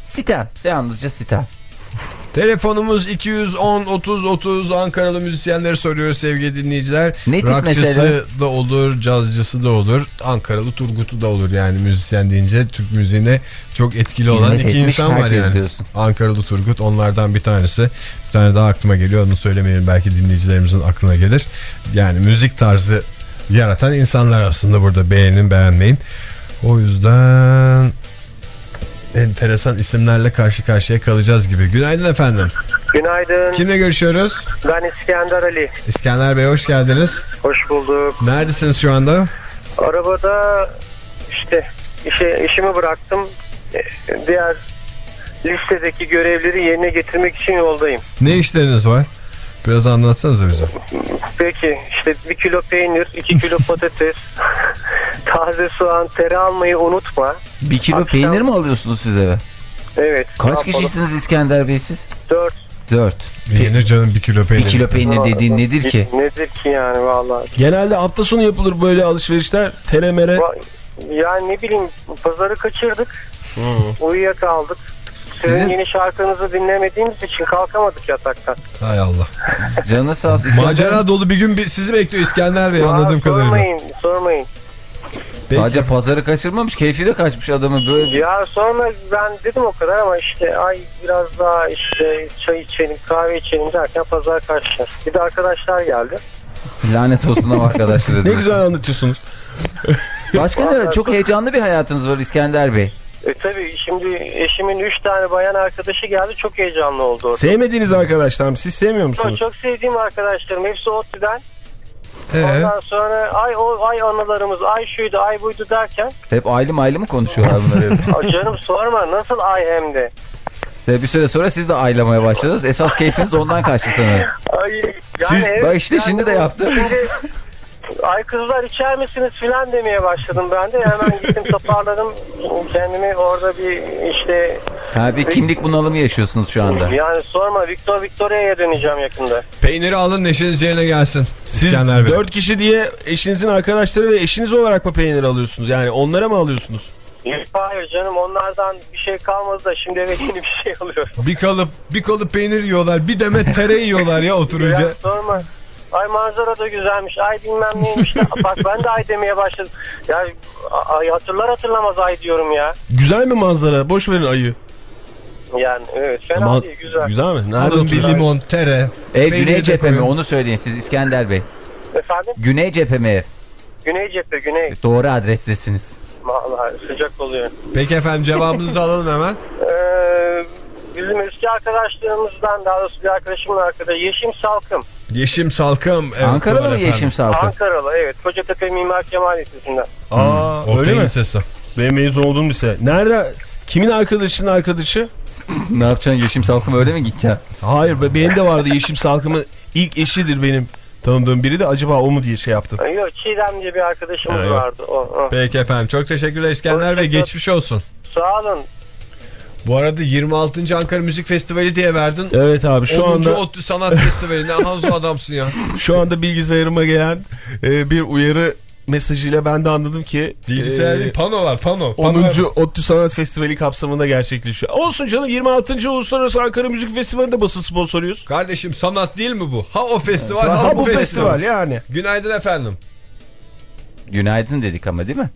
Sitem. Yalnızca sitem. *laughs* Telefonumuz 210 30 30 Ankaralı müzisyenleri soruyoruz sevgili dinleyiciler. Ne Rockçısı mesela? da olur, cazcısı da olur. Ankaralı Turgut'u da olur yani müzisyen deyince Türk müziğine çok etkili olan Hizmet iki etmiş insan var yani. diyorsun. Ankaralı Turgut onlardan bir tanesi. Bir tane daha aklıma geliyor onu söylemeyelim belki dinleyicilerimizin aklına gelir. Yani müzik tarzı yaratan insanlar aslında burada beğenin beğenmeyin. O yüzden enteresan isimlerle karşı karşıya kalacağız gibi. Günaydın efendim. Günaydın. Kimle görüşüyoruz? Ben İskender Ali. İskender Bey hoş geldiniz. Hoş bulduk. Neredesiniz şu anda? Arabada işte işe, işimi bıraktım. E, Diğer listedeki görevleri yerine getirmek için yoldayım. Ne işleriniz var? Biraz anlatsanıza bize. Peki işte bir kilo peynir, iki kilo *laughs* patates, taze soğan, tere almayı unutma. Bir kilo Akşam- peynir mi alıyorsunuz siz eve? Evet. Kaç kişisiniz İskender Bey siz? Dört. Dört. Yenir canım bir kilo peynir. Bir kilo peynir dediğin nedir ki? Nedir ki yani vallahi. Genelde hafta sonu yapılır böyle alışverişler. Teremere. Va- Yani ne bileyim pazarı kaçırdık. Uyuyakaldık. Sizin yeni şarkınızı dinlemediğimiz için kalkamadık yataktan. Hay Allah. *laughs* Canı sağ olsun. İskender- Macera dolu bir gün bir- sizi bekliyor İskender Bey Aa, anladığım kadarıyla. Sormayın, sormayın. Sadece pazarı kaçırmamış, keyfi de kaçmış adamı böyle. Ya sonra ben dedim o kadar ama işte ay biraz daha işte çay içelim, kahve içelim derken pazar kaçtı. Bir de arkadaşlar geldi. Lanet olsun ama arkadaşlar. Ne güzel anlatıyorsunuz. Başka ne? Çok heyecanlı bir hayatınız var İskender Bey. E tabi şimdi eşimin 3 tane bayan arkadaşı geldi çok heyecanlı oldu orada. Sevmediğiniz arkadaşlar mı? Siz sevmiyor Çok, musunuz? çok sevdiğim arkadaşlarım hepsi ODTÜ'den. Ee, Ondan sonra ay o ay anılarımız ay şuydu ay buydu derken Hep ayrı mı ayrı mı konuşuyorlar *laughs* bunları? "Aa, canım sorma nasıl ay hem de. Size bir süre sonra siz de aylamaya başladınız. Esas keyfiniz ondan kaçtı sanırım. Ay, yani Siz- evet, bak işte şimdi de yaptı. Şimdi *laughs* ay kızlar içer misiniz filan demeye başladım ben de. Hemen gittim *laughs* toparladım. Kendimi orada bir işte Ha bir kimlik bunalımı yaşıyorsunuz şu anda. yani sorma Victor Victoria'ya döneceğim yakında. peyniri alın neşeniz yerine gelsin. Siz İskender Bey. dört kişi diye eşinizin arkadaşları ve eşiniz olarak mı peynir alıyorsunuz? Yani onlara mı alıyorsunuz? Hayır canım onlardan bir şey kalmadı da şimdi eve yeni bir şey alıyorum. Bir kalıp bir kalıp peynir yiyorlar. Bir demet tere yiyorlar ya oturunca. Ya sorma. Ay manzara da güzelmiş. Ay bilmem neymiş. de. *laughs* Bak ben de ay demeye başladım. Ya ay hatırlar hatırlamaz ay diyorum ya. Güzel mi manzara? Boş verin ayı. Yani evet fena değil güzel. Güzel mi? Nerede Alın bir limon, tere. Ev Peyniri güney cephe mi? Onu söyleyin siz İskender Bey. Efendim Güney cephe mi ev? güney cephe güney. Doğru adrestesiniz. Vallahi sıcak oluyor. Peki efendim cevabınızı *laughs* alalım hemen. Ee, bizim eski arkadaşlarımızdan daha doğrusu bir arkadaşımın arkadaşı Yeşim Salkım. Yeşim Salkım. Evet, Ankaralı mı efendim. Yeşim Salkım? Ankaralı evet. Kocatepe Mimar Kemal Lisesi'nden. Aa, öyle Oktay mi? Lisesi. Benim mezun olduğum lise. Nerede? Kimin arkadaşının arkadaşı? *laughs* ne yapacaksın Yeşim Salkım öyle mi gideceksin? Hayır be, benim de vardı Yeşim Salkım'ın ilk eşidir benim tanıdığım biri de acaba o mu diye şey yaptım. Yok Çiğdem diye bir arkadaşımız yok. vardı. O, o. Peki efendim çok teşekkürler İskender Bey geçmiş olsun. Sağ olun. Bu arada 26. Ankara Müzik Festivali diye verdin. Evet abi şu 10. anda ODTÜ Sanat Festivali ne hanzo adamsın ya. *laughs* şu anda bilgisayarıma gelen e, bir uyarı mesajıyla ben de anladım ki Bilgisayar e, değil pano var pano. 10. Pano var. ODTÜ Sanat Festivali kapsamında gerçekleşiyor. Olsun canım 26. Uluslararası Ankara Müzik Festivali'nde basın sponsoruyuz. Kardeşim sanat değil mi bu? Ha o festival ha, Ha bu bu festival. festival yani. Günaydın efendim. Günaydın dedik ama değil mi?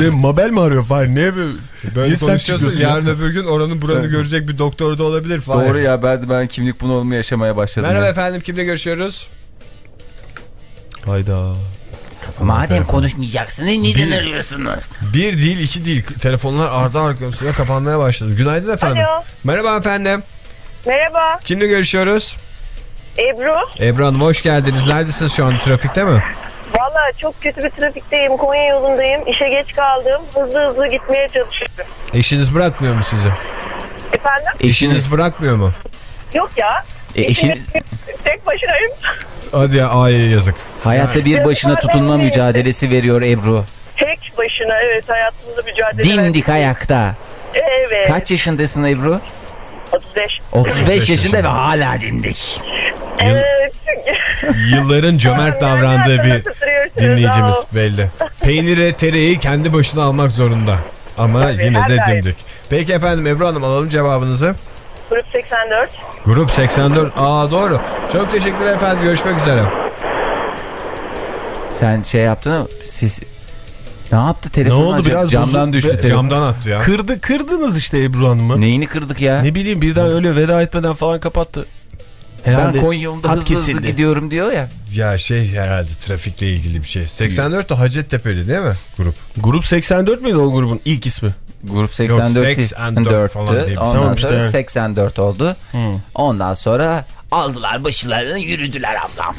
Ne Mabel mi arıyor Fahir? Ne böyle? Böyle Niye sen konuşuyorsun çıkıyorsun ya? yarın öbür gün oranın buranı görecek bir doktor da olabilir falan. Doğru ya ben ben kimlik bunalımı yaşamaya başladım. Merhaba ya. efendim kimle görüşüyoruz? Hayda. Madem konuşmayacaksınız neden arıyorsunuz? Bir değil iki değil. Telefonlar ardı arkasına kapanmaya başladı. Günaydın efendim. Alo. Merhaba efendim. Merhaba Kimle görüşüyoruz? Ebru. Ebru Hanım hoş geldiniz. Neredesiniz şu an trafikte mi? Valla çok kötü bir trafikteyim. Konya yolundayım. İşe geç kaldım. Hızlı hızlı gitmeye çalışıyorum. Eşiniz bırakmıyor mu sizi? Efendim? Eşiniz bırakmıyor mu? Yok ya. E, eşiniz Tek başınayım. Hadi ya ay yazık. hayatta bir başına tutunma mücadelesi veriyor Ebru. Tek başına evet hayatımızda mücadele Dimdik ayakta. Evet. Kaç yaşındasın Ebru? 35. 35 yaşında ve hala dimdik. Evet. *laughs* Yılların cömert davrandığı bir dinleyicimiz belli. Peyniri, tereyi kendi başına almak zorunda. Ama Tabii, yine de dimdik. Peki efendim Ebru Hanım alalım cevabınızı. Grup 84. Grup 84. Aa doğru. Çok teşekkürler efendim. Görüşmek üzere. Sen şey yaptın mı? Siz ne yaptı telefon Ne oldu? acaba? Biraz camdan düştü Be- telefon. Camdan attı ya. Kırdı, kırdınız işte Ebru Hanım'ı. Ne? Neyini kırdık ya? bileyim birden öyle veda etmeden falan kapattı. Herhalde ben Konya yolunda hızlı hızlı kesildi. gidiyorum diyor ya. Ya şey herhalde trafikle ilgili bir şey. 84 de Hacettepe'li değil mi grup? Grup 84 miydi o grubun ilk ismi? Grup 84 Yok, 84 falan diye şey. Ondan Tamam işte, sonra evet. 84 oldu. Ondan sonra aldılar başlarını yürüdüler ablam.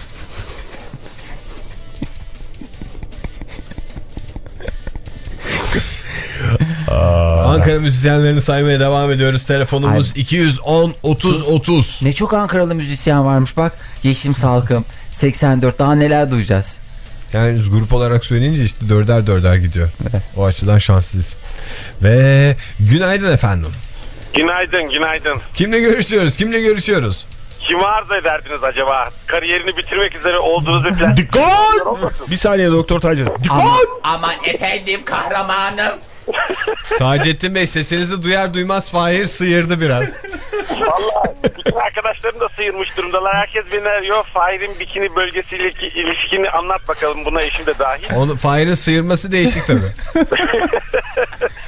*laughs* Ankara müzisyenlerini saymaya devam ediyoruz. Telefonumuz Ay. 210 30 30. Ne çok Ankaralı müzisyen varmış bak. Yeşim Salkım 84 daha neler duyacağız. Yani grup olarak söyleyince işte dörder dörder gidiyor. Evet. O açıdan şanslıyız. Ve günaydın efendim. Günaydın, günaydın. Kimle görüşüyoruz? Kimle görüşüyoruz? Kimi arzu ederdiniz acaba? Kariyerini bitirmek üzere olduğunuz bir plan. Dikkat! Bir saniye Doktor Tacir. Dikkat! Aman, aman efendim kahramanım. Taceddin Bey sesinizi duyar duymaz Fahir sıyırdı biraz. Valla bütün arkadaşlarım da sıyırmış durumdalar. Herkes beni arıyor. Fahir'in bikini bölgesiyle ilişkini anlat bakalım. Buna eşim de dahil. Onu Fahir'in sıyırması değişik tabii. *laughs*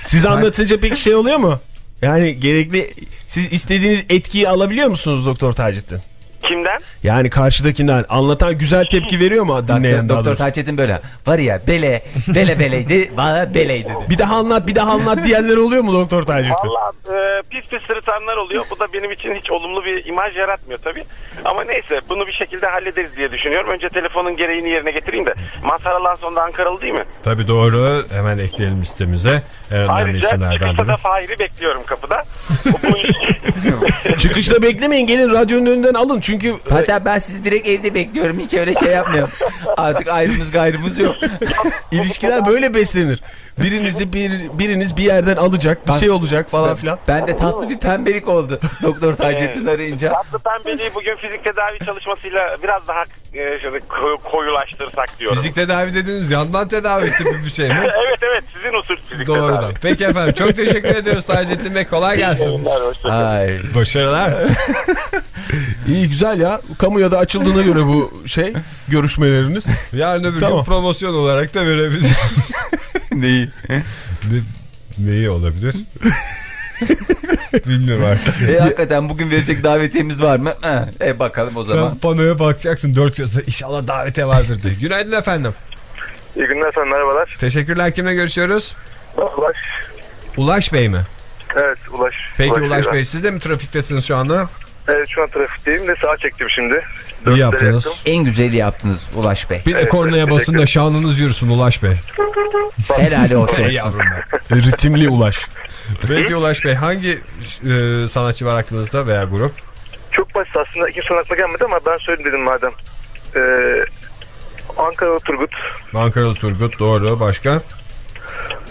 Siz anlatınca peki şey oluyor mu? Yani gerekli siz istediğiniz etkiyi alabiliyor musunuz Doktor Taceddin? Kimden? Yani karşıdakinden anlatan güzel tepki veriyor mu dinleyen Doktor? Taceddin böyle var ya bele bele beleydi bana beleydi. Bir daha anlat bir daha anlat diyenler oluyor mu Doktor Taceddin? Valla e, pis pis sırıtanlar oluyor. Bu da benim için hiç olumlu bir imaj yaratmıyor tabii. Ama neyse bunu bir şekilde hallederiz diye düşünüyorum. Önce telefonun gereğini yerine getireyim de. Mazhar Alanson da Ankaralı değil mi? tabii doğru. Hemen ekleyelim listemize. En önemli Ayrıca isimlerden çıkışta biri. da Fahir'i bekliyorum kapıda. Bu iş... *laughs* Çıkışta beklemeyin gelin radyonun önünden alın çünkü Hatta ben sizi direkt evde bekliyorum hiç öyle şey yapmıyorum. Artık ayrımız gayrımız yok. *laughs* ilişkiler böyle beslenir. Birinizi bir, biriniz bir yerden alacak bir şey olacak falan filan. Ben de tatlı bir pembelik oldu *laughs* Doktor Taceddin arayınca. Tatlı pembeliği bugün fizik tedavi çalışmasıyla biraz daha e, şöyle ko- koyulaştırsak diyorum. Fizik tedavi dediniz yandan tedavi gibi bir şey mi? *laughs* evet evet sizin usul fizik Doğrudan. tedavi. Peki efendim çok teşekkür ediyoruz Taceddin Bey. Kolay gelsin. Ay. Başarılar. İyi güzel ya. Kamuya da açıldığına göre bu şey görüşmeleriniz. Yarın öbür Tamam. gün promosyon olarak da verebiliriz. *laughs* Neyi? Ne- Neyi olabilir? Bilmiyorum artık. E, hakikaten bugün verecek davetiyemiz var mı? E, bakalım o zaman. Sen panoya bakacaksın dört gözle. İnşallah davete vardır diye. Günaydın efendim. İyi günler efendim merhabalar. Teşekkürler. Kimle görüşüyoruz? Ulaş. Ulaş Bey mi? Evet Ulaş. Peki Ulaş, ben. Bey siz de mi trafiktesiniz şu anda? Evet şu an trafikteyim de sağa çektim şimdi. İyi yaptınız. En güzeli yaptınız Ulaş Bey. Bir de Evet, kornaya evet, basın da şanınız yürüsün Ulaş Bey. Ey olsun. *laughs* yavrum be. Ritimli ulaş. Peki Ulaş Bey hangi e, sanatçı var aklınızda veya grup? Çok basit aslında iki son aklıma gelmedi ama ben söyleyeyim dedim madem. Ee, Ankara Turgut. Ankaralı Turgut doğru. Başka?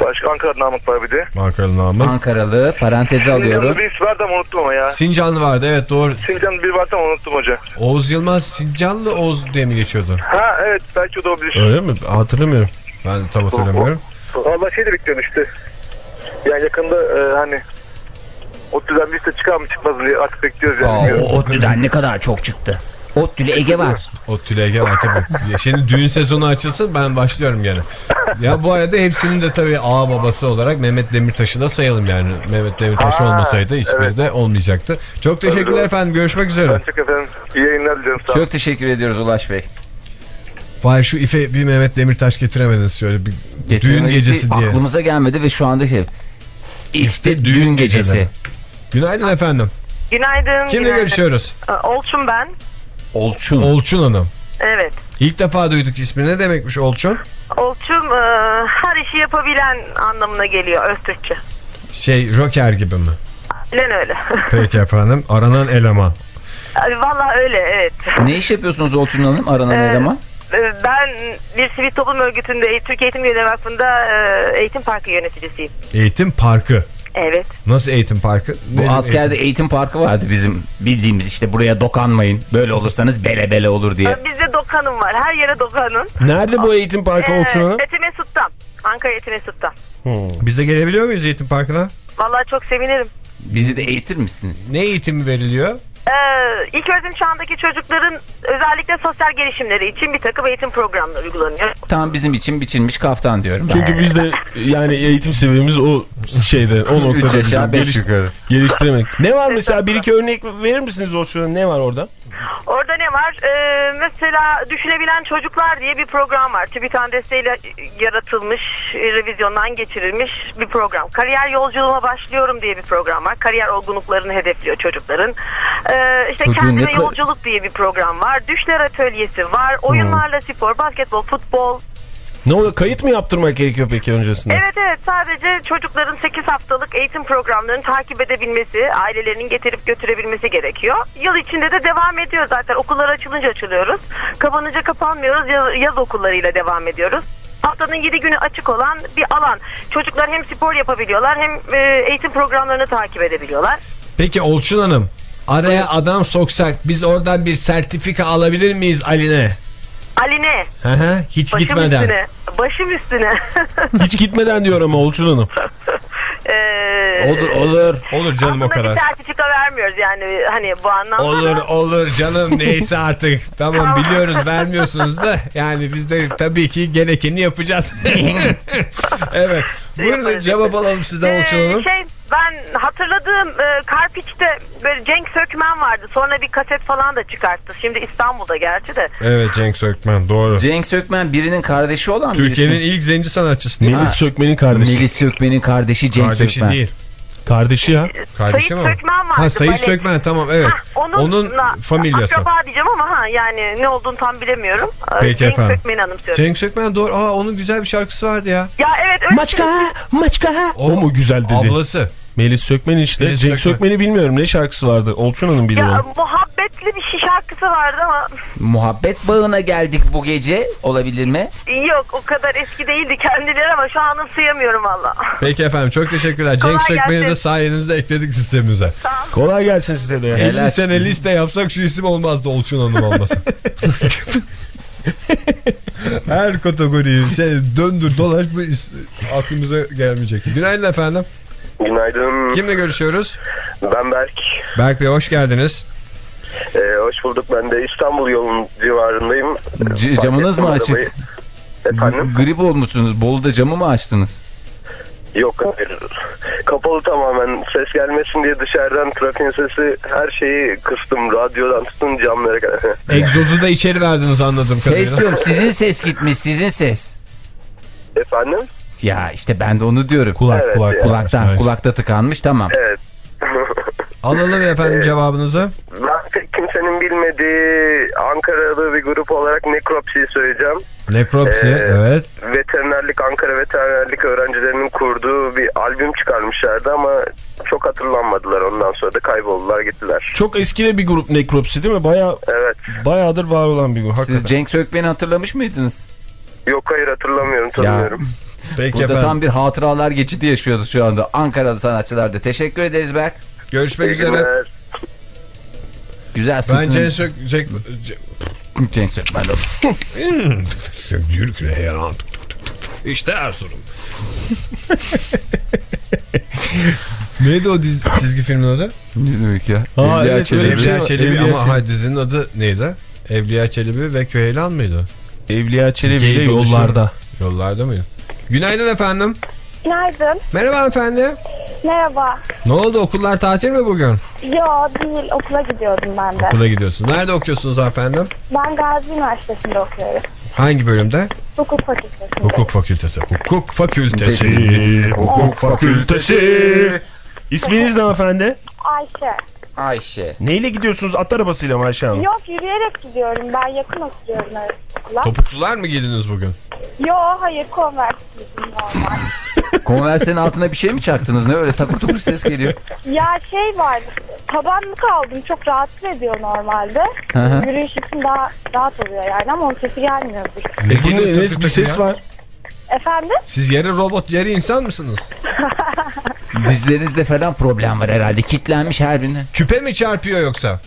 Başka Ankara Namık var bir de. Ankaralı Namık. Ankaralı paranteze alıyorum. Sincanlı birisi vardı ama unuttum ama ya. Sincanlı vardı evet doğru. Sincanlı biri vardı ama unuttum hoca. Oğuz Yılmaz Sincanlı Oğuz diye mi geçiyordu? Ha evet belki o da olabilir. Öyle mi? Hatırlamıyorum. Ben de tam hatırlamıyorum. Valla şey de bekliyorum işte. Yani yakında e, hani ODTÜ'den birisi de çıkar mı çıkmaz mı diye artık bekliyoruz Aa, yani. o ODTÜ'den ne kadar çok çıktı. ODTÜ'lü Ege var. O tülege var tabii. Şimdi düğün sezonu açılsın ben başlıyorum gene. Ya bu arada hepsinin de tabii ağa babası olarak Mehmet Demirtaş'ı da sayalım yani. Mehmet Demirtaş olmasaydı hiçbiri evet. de olmayacaktı. Çok teşekkürler doğru. efendim. Görüşmek üzere. Hoşçakalın efendim. İyi yayınlar diliyorum. Çok teşekkür ediyoruz Ulaş Bey. Vay şu ife bir Mehmet Demirtaş getiremediniz şöyle bir düğün Getiremedik gecesi bir diye. Aklımıza gelmedi ve şu anda şey. İşte İşte düğün, düğün gecesi. geceleri. Günaydın efendim. Günaydın. Kimle günaydın. görüşüyoruz? Aa, Olçun ben. Olçun. Olçun Hanım. Evet. İlk defa duyduk ismi. Ne demekmiş Olçun? Olçum e, her işi yapabilen anlamına geliyor Öztürkçe. Şey rocker gibi mi? Aynen öyle. *laughs* Peki efendim. Aranan eleman. Valla öyle evet. ne iş yapıyorsunuz Olçun Hanım aranan Ee, eleman? E, Ben bir sivil toplum örgütünde Türkiye Eğitim Üyeleri Vakfı'nda e, eğitim parkı yöneticisiyim. Eğitim Parkı. Evet. Nasıl eğitim parkı? Bu Nedir askerde eğitim parkı vardı bizim bildiğimiz işte buraya dokanmayın. Böyle olursanız bele bele olur diye. Bizde dokanım var. Her yere dokanın. Nerede bu eğitim parkı Ee, Olçun Hanım? Eti Mesut'tan. Ankara Eti Mesut'tan. Biz de gelebiliyor muyuz eğitim parkına? Valla çok sevinirim. Bizi de eğitir misiniz? Ne eğitimi veriliyor? Ee, ilk öğretim çağındaki çocukların özellikle sosyal gelişimleri için bir takım eğitim programları uygulanıyor. tam bizim için biçilmiş kaftan diyorum. ben. Çünkü biz de yani eğitim seviyemiz o şeyde o noktada aşağı yukarı. geliştiremek. Ne var mesela bir iki örnek verir misiniz o sırada ne var orada? Orada ne var? Ee, mesela Düşünebilen Çocuklar diye bir program var. TÜBİTAK desteğiyle yaratılmış, revizyondan geçirilmiş bir program. Kariyer yolculuğuma başlıyorum diye bir program var. Kariyer olgunluklarını hedefliyor çocukların. Ee, işte Çocuğun kendine yolculuk diye bir program var. Düşler atölyesi var. Oyunlarla spor, basketbol, futbol, Ne oluyor kayıt mı yaptırmak gerekiyor peki öncesinde? Evet evet sadece çocukların 8 haftalık eğitim programlarını takip edebilmesi, ailelerinin getirip götürebilmesi gerekiyor. Yıl içinde de devam ediyor zaten. Okullar açılınca açılıyoruz. Kapanınca kapanmıyoruz. Yaz, yaz okullarıyla devam ediyoruz. Haftanın 7 günü açık olan bir alan. Çocuklar hem spor yapabiliyorlar hem e, eğitim programlarını takip edebiliyorlar. Peki Olçun Hanım araya adam soksak biz oradan bir sertifika alabilir miyiz Aline? Aline Hı hı, hiç başım gitmeden. üstüne. Başım üstüne. *laughs* Hiç gitmeden diyor ama Olçun Hanım. Ee, Olur olur. Olur canım o aslında kadar. bir sertifika vermiyoruz yani hani bu anlamda. Olur da- olur canım neyse artık. Tamam Tamam. biliyoruz vermiyorsunuz da yani biz de tabii ki gerekeni yapacağız. *laughs* evet. Buyurun cevap alalım sizden Ee, Olçun Hanım. Şey ben hatırladığım e, Karpiç'te böyle Cenk Sökmen vardı. Sonra bir kaset falan da çıkarttı. Şimdi İstanbul'da gerçi de. Evet Cenk Sökmen doğru. Cenk Sökmen birinin kardeşi olan Türkiye'nin birisi. ilk zenci sanatçısı? Melis Sökmen'in kardeşi. Melis Sökmen'in kardeşi Cenk Kardeşi Sökmen. değil. Kardeşi ya. Kardeşi Sayit mi? Sökmen vardı. Ha Sayit balet. Sökmen tamam evet. Hah, onun, Onun familyası. Akraba diyeceğim ama ha yani ne olduğunu tam bilemiyorum. Ee, Peki Cenk efendim. Sökmen'i anımsıyorum. Cenk Sökmen doğru. Aa onun güzel bir şarkısı vardı ya. Ya evet öyle. maçka. O, mu güzel dedi? Ablası. Melis Sökmen işte. Melis Cenk Sökmen. Sökmen'i bilmiyorum. Ne şarkısı vardı? Olçun Hanım bilir Ya onu. muhabbetli bir şi- şarkısı vardı ama Muhabbet bağına geldik bu gece. Olabilir mi? yok o kadar eski değildi kendileri ama şu an anımsayamıyorum valla. Peki efendim çok teşekkürler. Kolay Cenk Sökmen'i de sayenizde ekledik sistemimize. Kolay gelsin size de ya. Helal 50 sene liste yapsak şu isim olmazdı Olçun Hanım olmasa. *laughs* Her kategoriyi şey döndür dolaş bu aklımıza gelmeyecek. Günaydın efendim. Günaydın. Kimle görüşüyoruz? Ben Berk. Berk Bey hoş geldiniz. Ee, hoş bulduk. Ben de İstanbul yolunun civarındayım. C- Fark camınız mı açık? arabayı. Efendim? Grip olmuşsunuz. Bolu'da camı mı açtınız? Yok hayır. Kapalı tamamen. Ses gelmesin diye dışarıdan trafiğin sesi her şeyi kıstım. Radyodan tutun camlara kadar. *laughs* Egzozu da içeri verdiniz anladığım Ses kadarıyla. diyorum. Sizin ses gitmiş. Sizin ses. Efendim? Ya işte ben de onu diyorum. Kulak Evet kulak. ya. Kulaktan, Evet. kulakta tıkanmış tamam. Evet. Alalım efendim cevabınızı. ben kimsenin bilmediği Ankaralı bir grup olarak Nekropsi'yi söyleyeceğim. Nekropsi Ee, evet. Veterinerlik, Ankara veterinerlik öğrencilerinin kurduğu bir albüm çıkarmışlardı ama çok hatırlanmadılar. Ondan sonra da kayboldular gittiler. Çok eski de bir grup Nekropsi değil mi? Baya, Evet. bayağıdır var olan bir grup. Siz Hakikaten. Cenk Sökmen'i hatırlamış mıydınız? Yok hayır hatırlamıyorum tanımıyorum. Peki Burada efendim. tam bir hatıralar geçidi yaşıyoruz şu anda. Ankaralı sanatçılar da. Teşekkür ederiz Berk. Görüşmek üzere. günler. Güzel Ben sırtını... Cenk Sök... Cenk... Cenk Sökmen. İşte Erzurum. *laughs* Neydi o dizi, çizgi filmin adı? Ne demek ya? Aa, Evliya evet, Çelebi. şey Evliya. Çelebi Evliya ama Çelebi. hayır, dizinin adı neydi? Evliya Çelebi ve Köheylan mıydı? Evliya Çelebi ile yollarda. Yollarda mıydı? Günaydın efendim. Günaydın. Merhaba efendim. Merhaba. Ne oldu okullar tatil mi bugün? Yo değil okula gidiyordum ben de. Okula gidiyorsunuz. Nerede okuyorsunuz efendim? Ben Gazi Üniversitesi'nde okuyorum. Hangi bölümde? Hukuk fakültesinde. Hukuk fakültesi. Hukuk fakültesi. Hukuk fakültesi. İsminiz ne hanımefendi? Ayşe. Ayşe. Neyle gidiyorsunuz? At arabasıyla mı Ayşe Hanım? Yok yürüyerek gidiyorum. Ben yakın oturuyorum evet okula. Topuklular mı giydiniz bugün? Yo hayır konvers giydim normal. *laughs* Konversenin altına bir şey mi çaktınız? Ne öyle takır tukur ses geliyor. ya şey var. Tabanlık aldım. Çok rahatsız ediyor normalde. Hı hı. Yürüyüş için daha rahat oluyor yani ama onun sesi gelmiyordur. E, bu ne, ne, bir ses var. Efendim? Siz yarı robot yarı insan mısınız? *laughs* Dizlerinizde falan problem var herhalde. Kitlenmiş her birine. Küpe mi çarpıyor yoksa?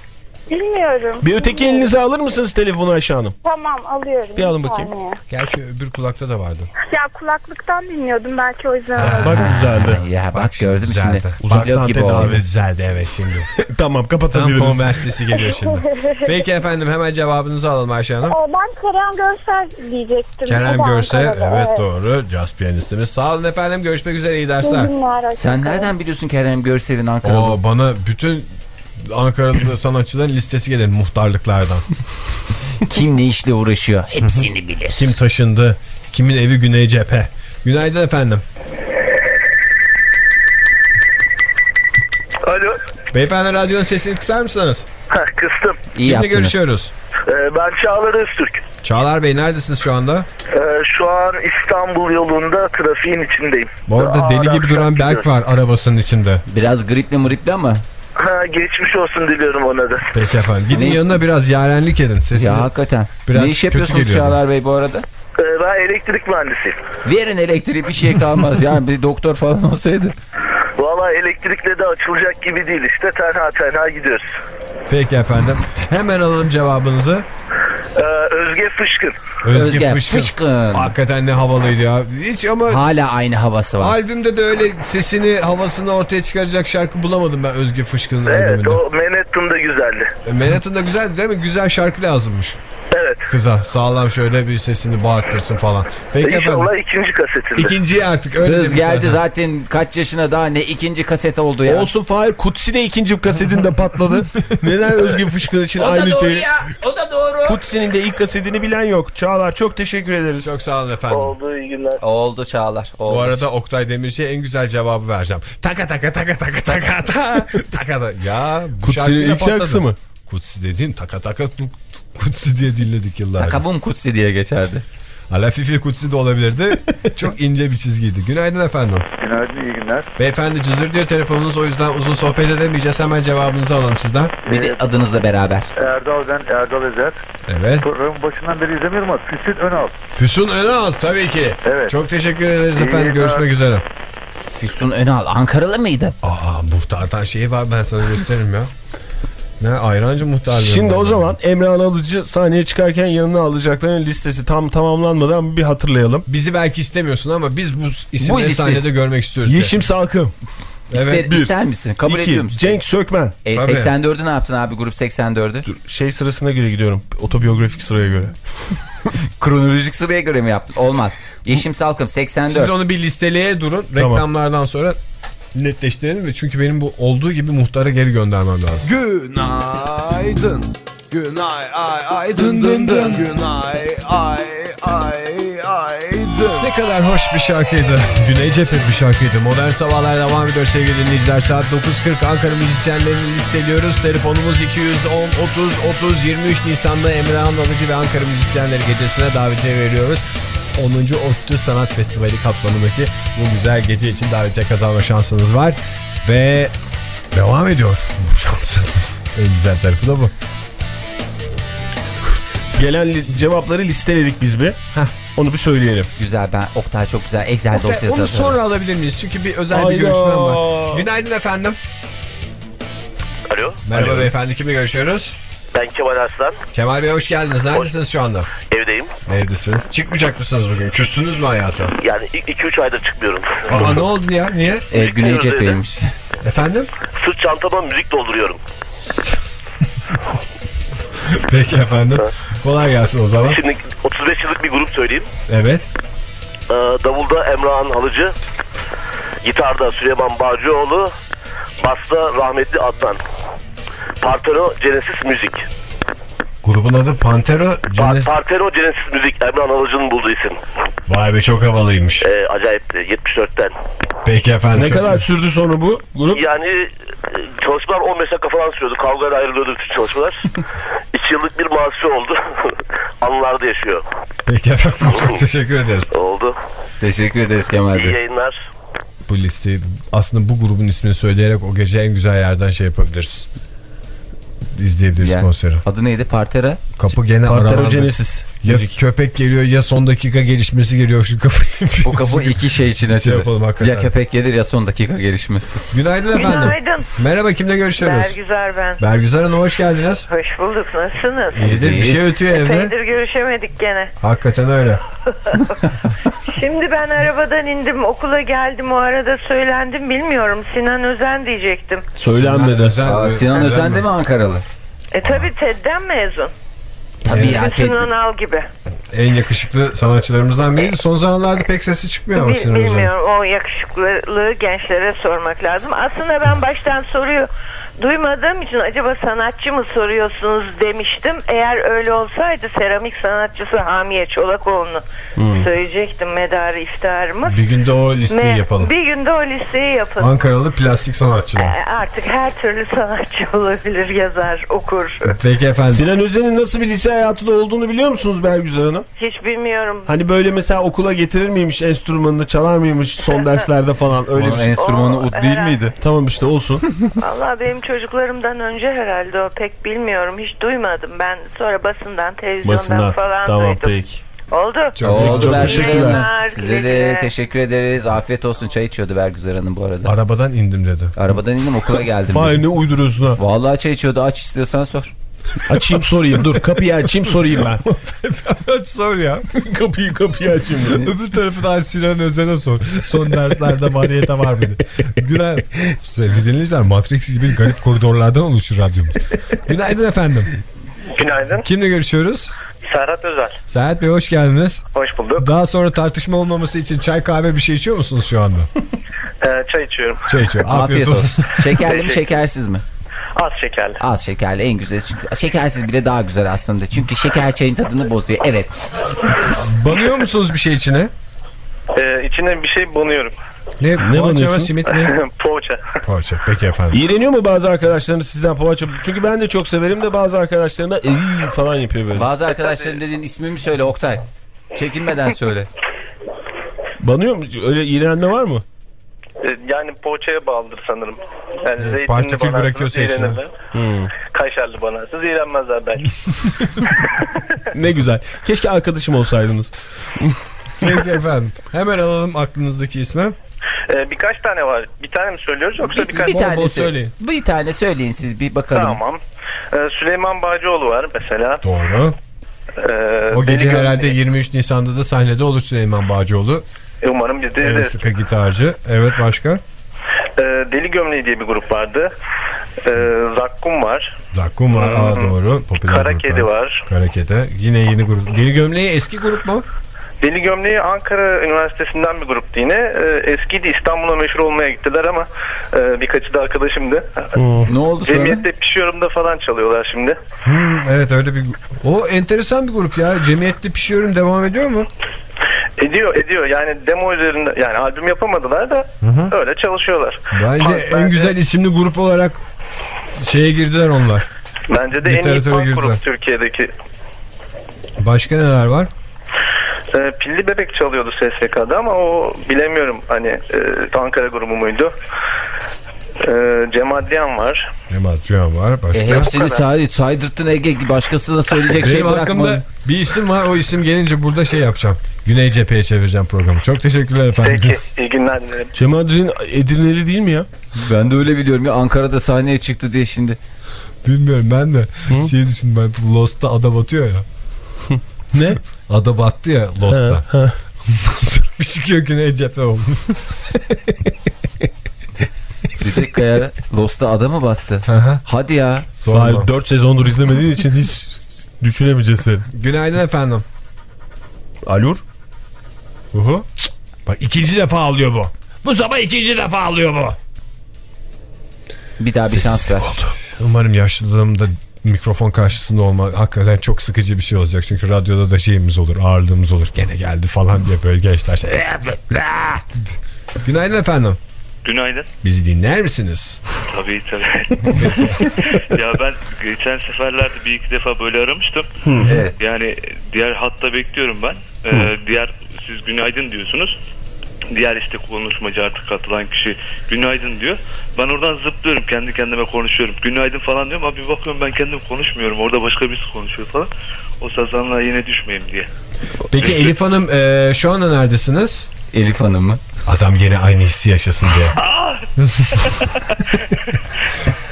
Bilmiyorum. Bir öteki elinize alır mısınız telefonu Ayşe Hanım? Tamam alıyorum. Bir alın bakayım. saniye. Gerçi öbür kulakta da vardı. Ya kulaklıktan dinliyordum belki o yüzden. aldım. Bak güzeldi. Ya bak, gördüm şimdi. düzeldi. Uzaktan Uzak gibi tedavi. oldu. düzeldi evet şimdi. *laughs* tamam Tam kapatabiliriz. konversiyesi geliyor şimdi. *laughs* Peki efendim hemen cevabınızı alalım Ayşe Hanım. Ee, Ben Kerem Görsel diyecektim. O Kerem da Görse Ankaralı, evet doğru. Jazz piyanistimiz. Sağ olun efendim. Görüşmek üzere. iyi dersler. Sen nereden biliyorsun Kerem Görsel'in Ankaralı? Oo, bana bütün Ankaralı sanatçıların listesi gelir muhtarlıklardan. *laughs* Kim ne işle uğraşıyor? Hepsini bilir. Kim taşındı? Kimin evi güney cephe? Günaydın efendim. Alo. Beyefendi radyonun sesini kısar mısınız? Ha, kıstım. İyi Kimle yaptınız. görüşüyoruz? Ee, ben Çağlar Öztürk. Çağlar Bey neredesiniz şu anda? Ee, şu an İstanbul yolunda trafiğin içindeyim. Bu arada Ağır deli gibi duran Berk var arabasının içinde. Biraz gripli mripli ama. Ha, geçmiş olsun diliyorum ona da. Peki efendim. Gidin yanına biraz yarenlik edin. Sesini. Ya hakikaten. Biraz ne iş yapıyorsunuz. Çağlar Bey bu arada? Ee, ben elektrik mühendisiyim. Verin elektriği bir şey kalmaz. Yani bir doktor falan olsaydı. *laughs* Valla elektrikle de açılacak gibi değil işte. Tenha tenha gidiyoruz. Peki efendim. Hemen alalım cevabınızı. Ee, Özge Fışkın. Özge, Özge Fışkın. Fışkın. Hakikaten ne havalıydı ya. Hiç ama Hala aynı havası var. albümde de öyle sesini havasını ortaya çıkaracak şarkı bulamadım ben Özge Fışkın'ın Evet albümünde. o Manhattan'da güzeldi. E, Manhattan da güzeldi değil mi? Güzel şarkı lazımmış. Kıza sağlam şöyle bir sesini bağırtırsın falan. Peki efendim. İnşallah ikinci kasetinde. İkinciyi artık öyle Kız geldi zaten. zaten kaç yaşına daha ne ikinci kaset oldu ya. Olsun Fahir Kutsi de ikinci kasetinde patladı. *laughs* Neden Özge Fışkın için aynı şey? O da doğru. Kutsi'nin de ilk kasetini bilen yok. Çağlar çok teşekkür ederiz. Çok sağ olun efendim. Oldu iyi günler. Oldu Çağlar. Oldu. Bu arada Oktay Demirci'ye en güzel cevabı vereceğim. Taka taka taka taka taka taka *laughs* taka da. Ya Kutsi'nin ilk şarkısı mı? Kutsi dediğin taka taka Kutsi diye dinledik yıllarca. Takabum Kutsi diye geçerdi. Alafifi Kutsi de olabilirdi. *laughs* Çok ince bir çizgiydi. Günaydın efendim. Günaydın iyi günler. Beyefendi cızır diyor telefonunuz o yüzden uzun sohbet edemeyeceğiz. Hemen cevabınızı alalım sizden. Bir de adınızla beraber. Erdal ben Erdal Ezer. Evet. Programın başından beri izlemiyorum ama Füsun Önal. Füsun Önal tabii ki. Evet. Çok teşekkür ederiz İyi efendim. günler. Görüşmek üzere. Füsun Önal Ankaralı mıydı? Aa muhtardan şeyi var ben sana gösteririm ya. *laughs* Ne ayrancı muhtarlığı. Şimdi o zaman Emrah Alıcı sahneye çıkarken yanına alacakların listesi tam tamamlanmadan bir hatırlayalım. Bizi belki istemiyorsun ama biz bu isimleri liste- sahnede görmek istiyoruz. Yeşim Salkım. İster, Evet, bir. ister misin? Kabul ediyor İki. musun? Cenk Sökmen. E, Tabii. 84'ü ne yaptın abi grup 84'ü? Şey sırasına göre gidiyorum. Otobiyografik sıraya göre. *laughs* Kronolojik sıraya göre mi yaptın? Olmaz. Yeşim Salkım 84. Siz onu bir listeliğe durun. Tamam. Reklamlardan sonra netleştirelim ve çünkü benim bu olduğu gibi muhtara geri göndermem lazım. Günaydın. Günay ay ay dın dın dın. Günay ay ay ay dın. Ne kadar hoş bir şarkıydı. Güney cephe bir şarkıydı. Modern Sabahlar devam ediyor sevgili dinleyiciler. Saat 9.40 Ankara müzisyenlerini listeliyoruz. Telefonumuz 210 30 30 23 Nisan'da Emre Anlatıcı ve Ankara müzisyenleri gecesine davetiye veriyoruz. 10. ODTÜ Sanat Festivali kapsamındaki bu güzel gece için davetiye kazanma şansınız var. Ve devam ediyor bu şansınız. *laughs* En güzel tarafı da bu. Gelen li- cevapları listeledik biz bir. Onu bir söyleyelim. Güzel ben Oktay çok güzel Excel Oktay, dosyası onu hazırladım. sonra alabilir miyiz? Çünkü bir özel bir Hayda. görüşmem var. Günaydın efendim. Alo. Merhaba beyefendi kimle görüşüyoruz? Ben Kemal Arslan. Kemal Bey hoş geldiniz. Neredesiniz şu anda? Evdeyim. Neredesiniz? Çıkmayacak mısınız bugün? Küstünüz mü hayata? Yani 2-3 aydır çıkmıyorum. Aa ne oldu ya? Niye? E, Güney cepheymiş. Efendim? Sırt çantama müzik dolduruyorum. *laughs* Peki efendim. Kolay gelsin o zaman. Şimdi 35 yıllık bir grup söyleyeyim. Evet. Ee, davulda Emrah'ın Halıcı. Gitarda Süleyman Bağcıoğlu. Basta rahmetli Adnan. Parteno Genesis Müzik. Grubun adı Pantera. Pa- Cennet... Parteno Genesis Müzik. Emrah'ın Halıcı'nın bulduğu isim. Vay be çok havalıymış. Ee, acayipti. 74'ten. Peki efendim. Ne kadar sürdü sonra bu grup? Yani e, çalışmalar 15 dakika falan sürüyordu. Kavgayla ayrılıyordu bütün çalışmalar. *laughs* 2 yıllık bir mazisi oldu. *laughs* Anılarda yaşıyor. Peki efendim *laughs* çok teşekkür ederiz. Oldu. Teşekkür ederiz Kemal İyi Bey. yayınlar. Bu listeyi aslında bu grubun ismini söyleyerek o gece en güzel yerden şey yapabiliriz. İzleyebiliriz Ya, konseri. Adı neydi? Partera? Kapı gene aramadı. Parterogenesis. Ya müzik. köpek geliyor ya son dakika gelişmesi geliyor şu kapıyı. O kapı *laughs* iki şey için Şey açılır. yapalım hakikaten. ya köpek gelir ya son dakika gelişmesi. Günaydın efendim. Günaydın. Merhaba kimle görüşüyoruz? Bergüzar ben. Bergüzar Hanım hoş geldiniz. Hoş bulduk. Nasılsınız? İyidir bir şey ötüyor evde. Epeydir görüşemedik gene. Hakikaten öyle. *laughs* Şimdi ben arabadan indim. Okula geldim. O arada söylendim. Bilmiyorum. Sinan Özen diyecektim. Söylenmedi. Özen- Aa, Sinan Özen de mi Ankaralı? E tabi TED'den mezun. Bütün Ted. Anal gibi. En yakışıklı sanatçılarımızdan biriydi. Son zamanlarda pek sesi çıkmıyor ama Sinan bilmiyorum. O yakışıklılığı gençlere sormak lazım. Aslında ben baştan soruyu duymadığım için acaba sanatçı mı soruyorsunuz demiştim. Eğer öyle olsaydı seramik sanatçısı Hamiye Çolakoğlu'nu söyleyecektim medarı iftarımız. Bir günde o listeyi Me- yapalım. Bir günde o listeyi yapın. Ankaralı plastik sanatçılar. E, Artık her türlü sanatçı *laughs* olabilir, yazar, okur. Peki efendim. Sinan Özen'in nasıl bir lise hayatında olduğunu biliyor musunuz Bergüzar Hanım? Hiç bilmiyorum. Hani böyle mesela okula getirir miymiş enstrümanını çalar mıymış son *laughs* derslerde falan öyle bir şey. enstrümanı O, ud değil herhalde. miydi? Tamam işte olsun. Allah benim çocuklarımdan önce herhalde o pek bilmiyorum. Hiç duymadım. Ben sonra basından, televizyondan Basından. falan Tamam duydum. peki. Oldu. Oldu çok teşekkürler. Size de teşekkür ederiz. Afiyet olsun. Çay içiyordu Bergüzar Hanım bu arada. Arabadan indim dedi. Arabadan indim okula geldim. Fahir ne uyduruyorsun ha? Vallahi çay içiyordu. Aç istiyorsan sor. Açayım sorayım dur kapıyı açayım sorayım ben. *laughs* Sor ya. *laughs* kapıyı kapıyı açayım. Öbür tarafı da Sinan Özen'e sor. Son derslerde variyete var mıydı? Gülen. Sevgili dinleyiciler Matrix gibi garip koridorlardan oluşur radyomuz. Günaydın efendim. Günaydın. Kimle görüşüyoruz? Serhat Özel. Serhat Bey hoş geldiniz. Hoş bulduk. Daha sonra tartışma olmaması için çay kahve bir şey içiyor musunuz şu anda? Ee, çay içiyorum. Çay içiyor. Afiyet olsun. Şekerli mi şekersiz mi? Az şekerli. Az şekerli en güzel. Çünkü şekersiz bile daha güzel aslında. Çünkü şeker çayın tadını bozuyor. Evet. Banıyor musunuz bir şey içine? Ee, içine bir şey bunuyorum. Ne, poğaça mı banıyorsun? simit mi? *laughs* Poğaça. Poğaça. Peki efendim. İğreniyor mu bazı arkadaşlarınız sizden poğaça? Çünkü ben de çok severim de bazı arkadaşlarım da "Iy" falan yapıyor böyle. Bazı arkadaşların dediğin ismimi söyle Oktay. Çekinmeden söyle. Banıyor mu? Öyle iğrenme var mı? Ee, yani poğaçaya bağlıdır sanırım. Yani zeytinli partikül bırakıyorsa içine. iğrenirler. Kaşarlı banarsınız iğrenmezler belki. *laughs* Ne güzel. Keşke arkadaşım olsaydınız. Peki efendim. Hemen alalım aklınızdaki ismi. Ee, birkaç tane var. Bir tane mi söylüyoruz yoksa Bir, birkaç bir bol tane bol sö- söyleyin. Bir tane söyleyin siz bir bakalım. Tamam. Ee, Süleyman Bağcıoğlu var mesela. Doğru. Ee, O gece herhalde Gömleği. 23 Nisan'da da sahnede olur Süleyman Bağcıoğlu. Umarım biz de izleriz. sıkı gitarcı. Evet başka? Ee, Deli Gömleği diye bir grup vardı. Ee, Zakkum var. Zakkum var. Aa doğru. Popüler Kara gruplar. Kedi var. Kara Kedi. Yine yeni grup. Deli Gömleği eski grup mu? Deli Gömleği Ankara Üniversitesi'nden bir gruptu yine. Ee, eskiydi İstanbul'a meşhur olmaya gittiler ama e, birkaçı da arkadaşımdı. Ne oldu sonra? Cemiyette pişiyorum da falan çalıyorlar şimdi. Hmm, evet öyle bir... O enteresan bir grup ya. Cemiyette pişiyorum devam ediyor mu? Ediyor ediyor yani demo üzerinde yani albüm yapamadılar da öyle çalışıyorlar. Bence Punk, en güzel isimli grup olarak şeye girdiler onlar. Bence de en iyi punk girdiler. grup Türkiye'deki. Başka neler var? Ee, Pilli Bebek çalıyordu SSK'da ama o bilemiyorum hani e, Ankara grubu muydu? Ee, Cem Adrian var. Cemal Tüyan var. Başka? E, hepsini say saydırttın Ege. Başkası da söyleyecek şey Benim hakkımda bırakmadın. bir isim var. O isim gelince burada şey yapacağım. Güney cepheye çevireceğim programı. Çok teşekkürler efendim. Peki iyi günler dilerim. Cem Adrian Edirneli değil mi ya? Ben de öyle biliyorum ya Ankara'da sahneye çıktı diye şimdi. Bilmiyorum ben de şey düşündüm ben Lost'ta ada batıyor ya. Ne? Ada battı ya Lost'ta. *laughs* bir çıkıyor Güney cephe oldu. *laughs* Bir dakika ya. Lost'ta ada mı battı? Hadi ya. Fahir 4 sezondur izlemediğin için hiç düşünemeyeceğiz seni. Günaydın efendim. Alur? Uhu. Bak ikinci defa alıyor bu. Bu sabah ikinci defa alıyor bu. Bir daha bir şans ver. Umarım yaşlılığımda mikrofon karşısında olmak hakikaten çok sıkıcı bir şey olacak. Çünkü radyoda da şeyimiz olur, ağırlığımız olur. Gene geldi falan diye böyle gençler. şey- Günaydın efendim. Günaydın. Bizi dinler misiniz? Tabii tabii. *laughs* ya ben geçen seferlerde bir iki defa böyle aramıştım. Evet. Yani diğer hatta bekliyorum ben. Ee, diğer siz günaydın diyorsunuz. Diğer işte konuşmacı artık katılan kişi günaydın diyor. Ben oradan zıplıyorum kendi kendime konuşuyorum. Günaydın falan diyorum ama bir bakıyorum ben kendim konuşmuyorum. Orada başka birisi konuşuyor falan. O sazanlığa yine düşmeyeyim diye. Peki Elif Hanım e, şu anda neredesiniz? Elif Hanım mı? Adam gene aynı hissi yaşasın diye. *laughs*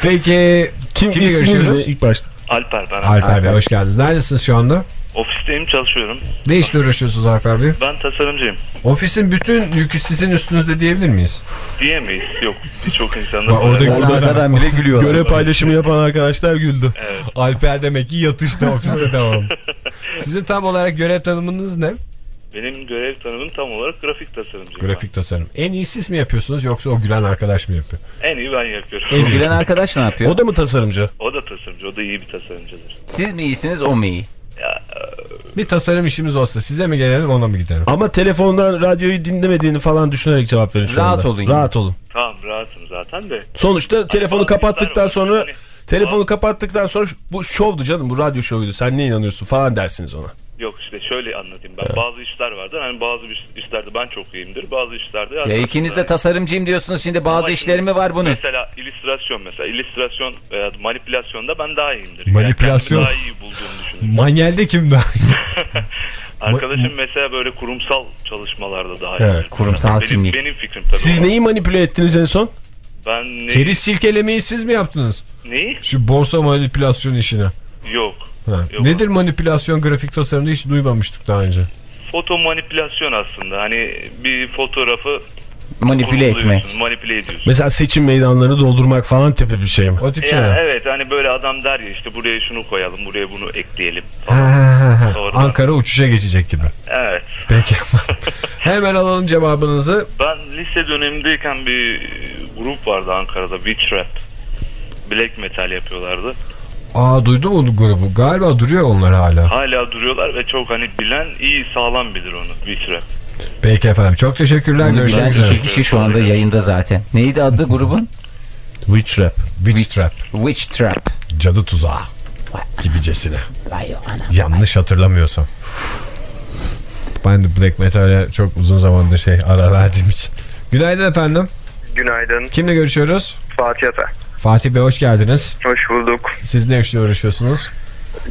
Peki Kim kimle görüşüyoruz? ilk başta? Alper ben. Alper Bey hoş geldiniz. Neredesiniz şu anda? Ofisteyim çalışıyorum. Ne işle uğraşıyorsunuz Alper Bey? Ben tasarımcıyım. Ofisin bütün yükü sizin üstünüzde diyebilir miyiz? Diyemeyiz. Yok. Birçok insanda Bak orada- böyle- orada da- Arkadan bile gülüyorlar. Görev paylaşımı yapan arkadaşlar güldü. Evet. Alper demek ki yatışta ofiste devam. *laughs* Sizin tam olarak görev tanımınız ne? Benim görev tanımım tam olarak grafik tasarımcıyım. Grafik tasarım. En iyi siz mi yapıyorsunuz yoksa o gülen arkadaş mı yapıyor? En iyi ben yapıyorum. En iyi. Gülen arkadaş ne yapıyor? O da mı tasarımcı? O da tasarımcı. O da iyi bir tasarımcıdır. Siz mi iyisiniz o mu iyi? Ya, Bir tasarım işimiz olsa size mi gelelim ona mı gidelim? Ama telefondan radyoyu dinlemediğini falan düşünerek cevap verin şu Rahat anda. olun yani. Rahat olun. tamam rahatım zaten de. Sonuçta telefonu bazı kapattıktan işler var. sonra Hani- telefonu kapattıktan sonra bu şovdu canım bu radyo şovuydu sen ne inanıyorsun falan dersiniz ona. Yok işte şöyle anlatayım ben. Bazı işler vardır. Hani bazı iş- işlerde ben çok iyiyimdir. Bazı işlerde... Ya ikiniz de tasarımcıyım diyorsunuz şimdi bazı Ama işleri mi var bunun? Mesela illüstrasyon mesela. illüstrasyon veya manipülasyonda ben daha iyiyimdir. Manipülasyon? Yani daha iyi bulduğumu düşünüyorum. Manyelde kim daha *laughs* Arkadaşım mesela böyle kurumsal çalışmalarda daha Evet, iyi. kurumsal benim, kimlik. Benim fikrim tabii. Siz neyi manipüle ettiniz en son? Ben neyi? Keriz silkelemeyi siz mi yaptınız? Neyi? Şu borsa manipülasyon işini. Yok. Yok. Nedir manipülasyon grafik tasarımda hiç duymamıştık daha önce. Foto manipülasyon aslında. Hani bir fotoğrafı Manipüle etmek. Manipüle ediyorsun. Mesela seçim meydanlarını doldurmak falan tipi bir şey mi? O tip Ya, şeyler. evet hani böyle adam der ya işte buraya şunu koyalım buraya bunu ekleyelim falan. ha, Ankara uçuşa geçecek gibi. Evet. Peki. *laughs* Hemen alalım cevabınızı. Ben lise dönemindeyken bir grup vardı Ankara'da Witch Rap. Black metal yapıyorlardı. Aa duydum onu grubu. Galiba duruyor onlar hala. Hala duruyorlar ve çok hani bilen iyi sağlam bilir onu Witch Rap. Peki efendim. Çok teşekkürler. Bunu bilen iki kişi şu anda yayında zaten. Neydi adı grubun? Witch Rap. Witch Trap. Witch Trap. Cadı tuzağı. Gibicesine. Vay ana. Yanlış hatırlamıyorsam. Ben de Black Metal'e çok uzun zamandır şey ara verdiğim için. Günaydın efendim. Günaydın. Kimle görüşüyoruz? Fatih Ata. Fatih Bey hoş geldiniz. Hoş bulduk. Siz ne işle uğraşıyorsunuz?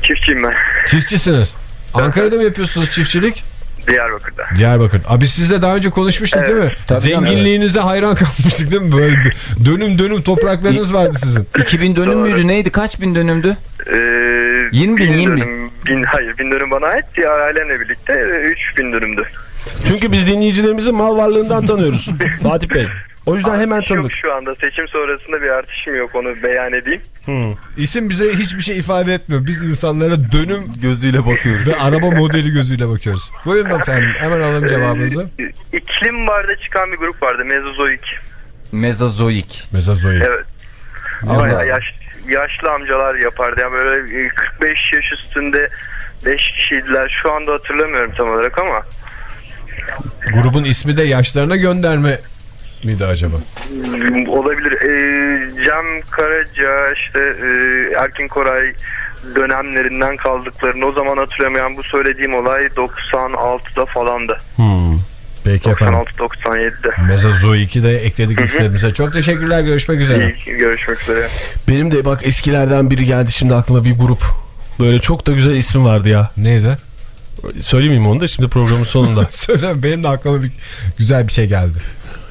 Çiftçiyim ben. Çiftçisiniz. Ankara'da mı yapıyorsunuz çiftçilik? Diyarbakır'da. Diyarbakır. Abi sizle daha önce konuşmuştuk Evet. değil mi? Tabii Zenginliğinize hayran kalmıştık değil mi? Böyle bir dönüm dönüm topraklarınız vardı sizin. 2000 dönüm Doğru. müydü neydi kaç bin dönümdü? Ee, 20 bin, 20 bin. bin. Hayır bin dönüm bana ait. Diğer ailemle birlikte 3 bin dönümdü. Çünkü biz dinleyicilerimizi mal varlığından tanıyoruz. *laughs* Fatih Bey. O yüzden hemen Artış yok tanıdık. şu anda seçim sonrasında bir artışım yok onu beyan edeyim. İsim bize hiçbir şey ifade etmiyor. Biz insanlara dönüm Gözüyle bakıyoruz. ve araba modeli gözüyle bakıyoruz. Buyurun efendim. Hemen alalım cevabınızı. Ee, İklim barda çıkan bir grup vardı Mezozoik. Mezozoik. Mezozoik. Evet. Allah. yaş, yaşlı amcalar yapardı. Yani böyle e, 45 yaş üstünde 5 kişiydiler. Şu anda hatırlamıyorum tam olarak ama. Grubun ismi de yaşlarına gönderme miydi acaba? Olabilir. Ee, Cem Karaca işte e, Erkin Koray dönemlerinden kaldıklarını o zaman hatırlamayan bu söylediğim olay 96'da falandı. Peki efendim. 96-97'de. Mezozoik'i de ekledik listemize. Çok teşekkürler. Görüşmek üzere. İyi, görüşmek üzere. Benim de bak eskilerden biri geldi şimdi aklıma bir grup. Böyle çok da güzel ismi vardı ya. Neydi? Söylemeyeyim onu da şimdi programın sonunda. *laughs* Söyle benim de aklıma bir güzel bir şey geldi.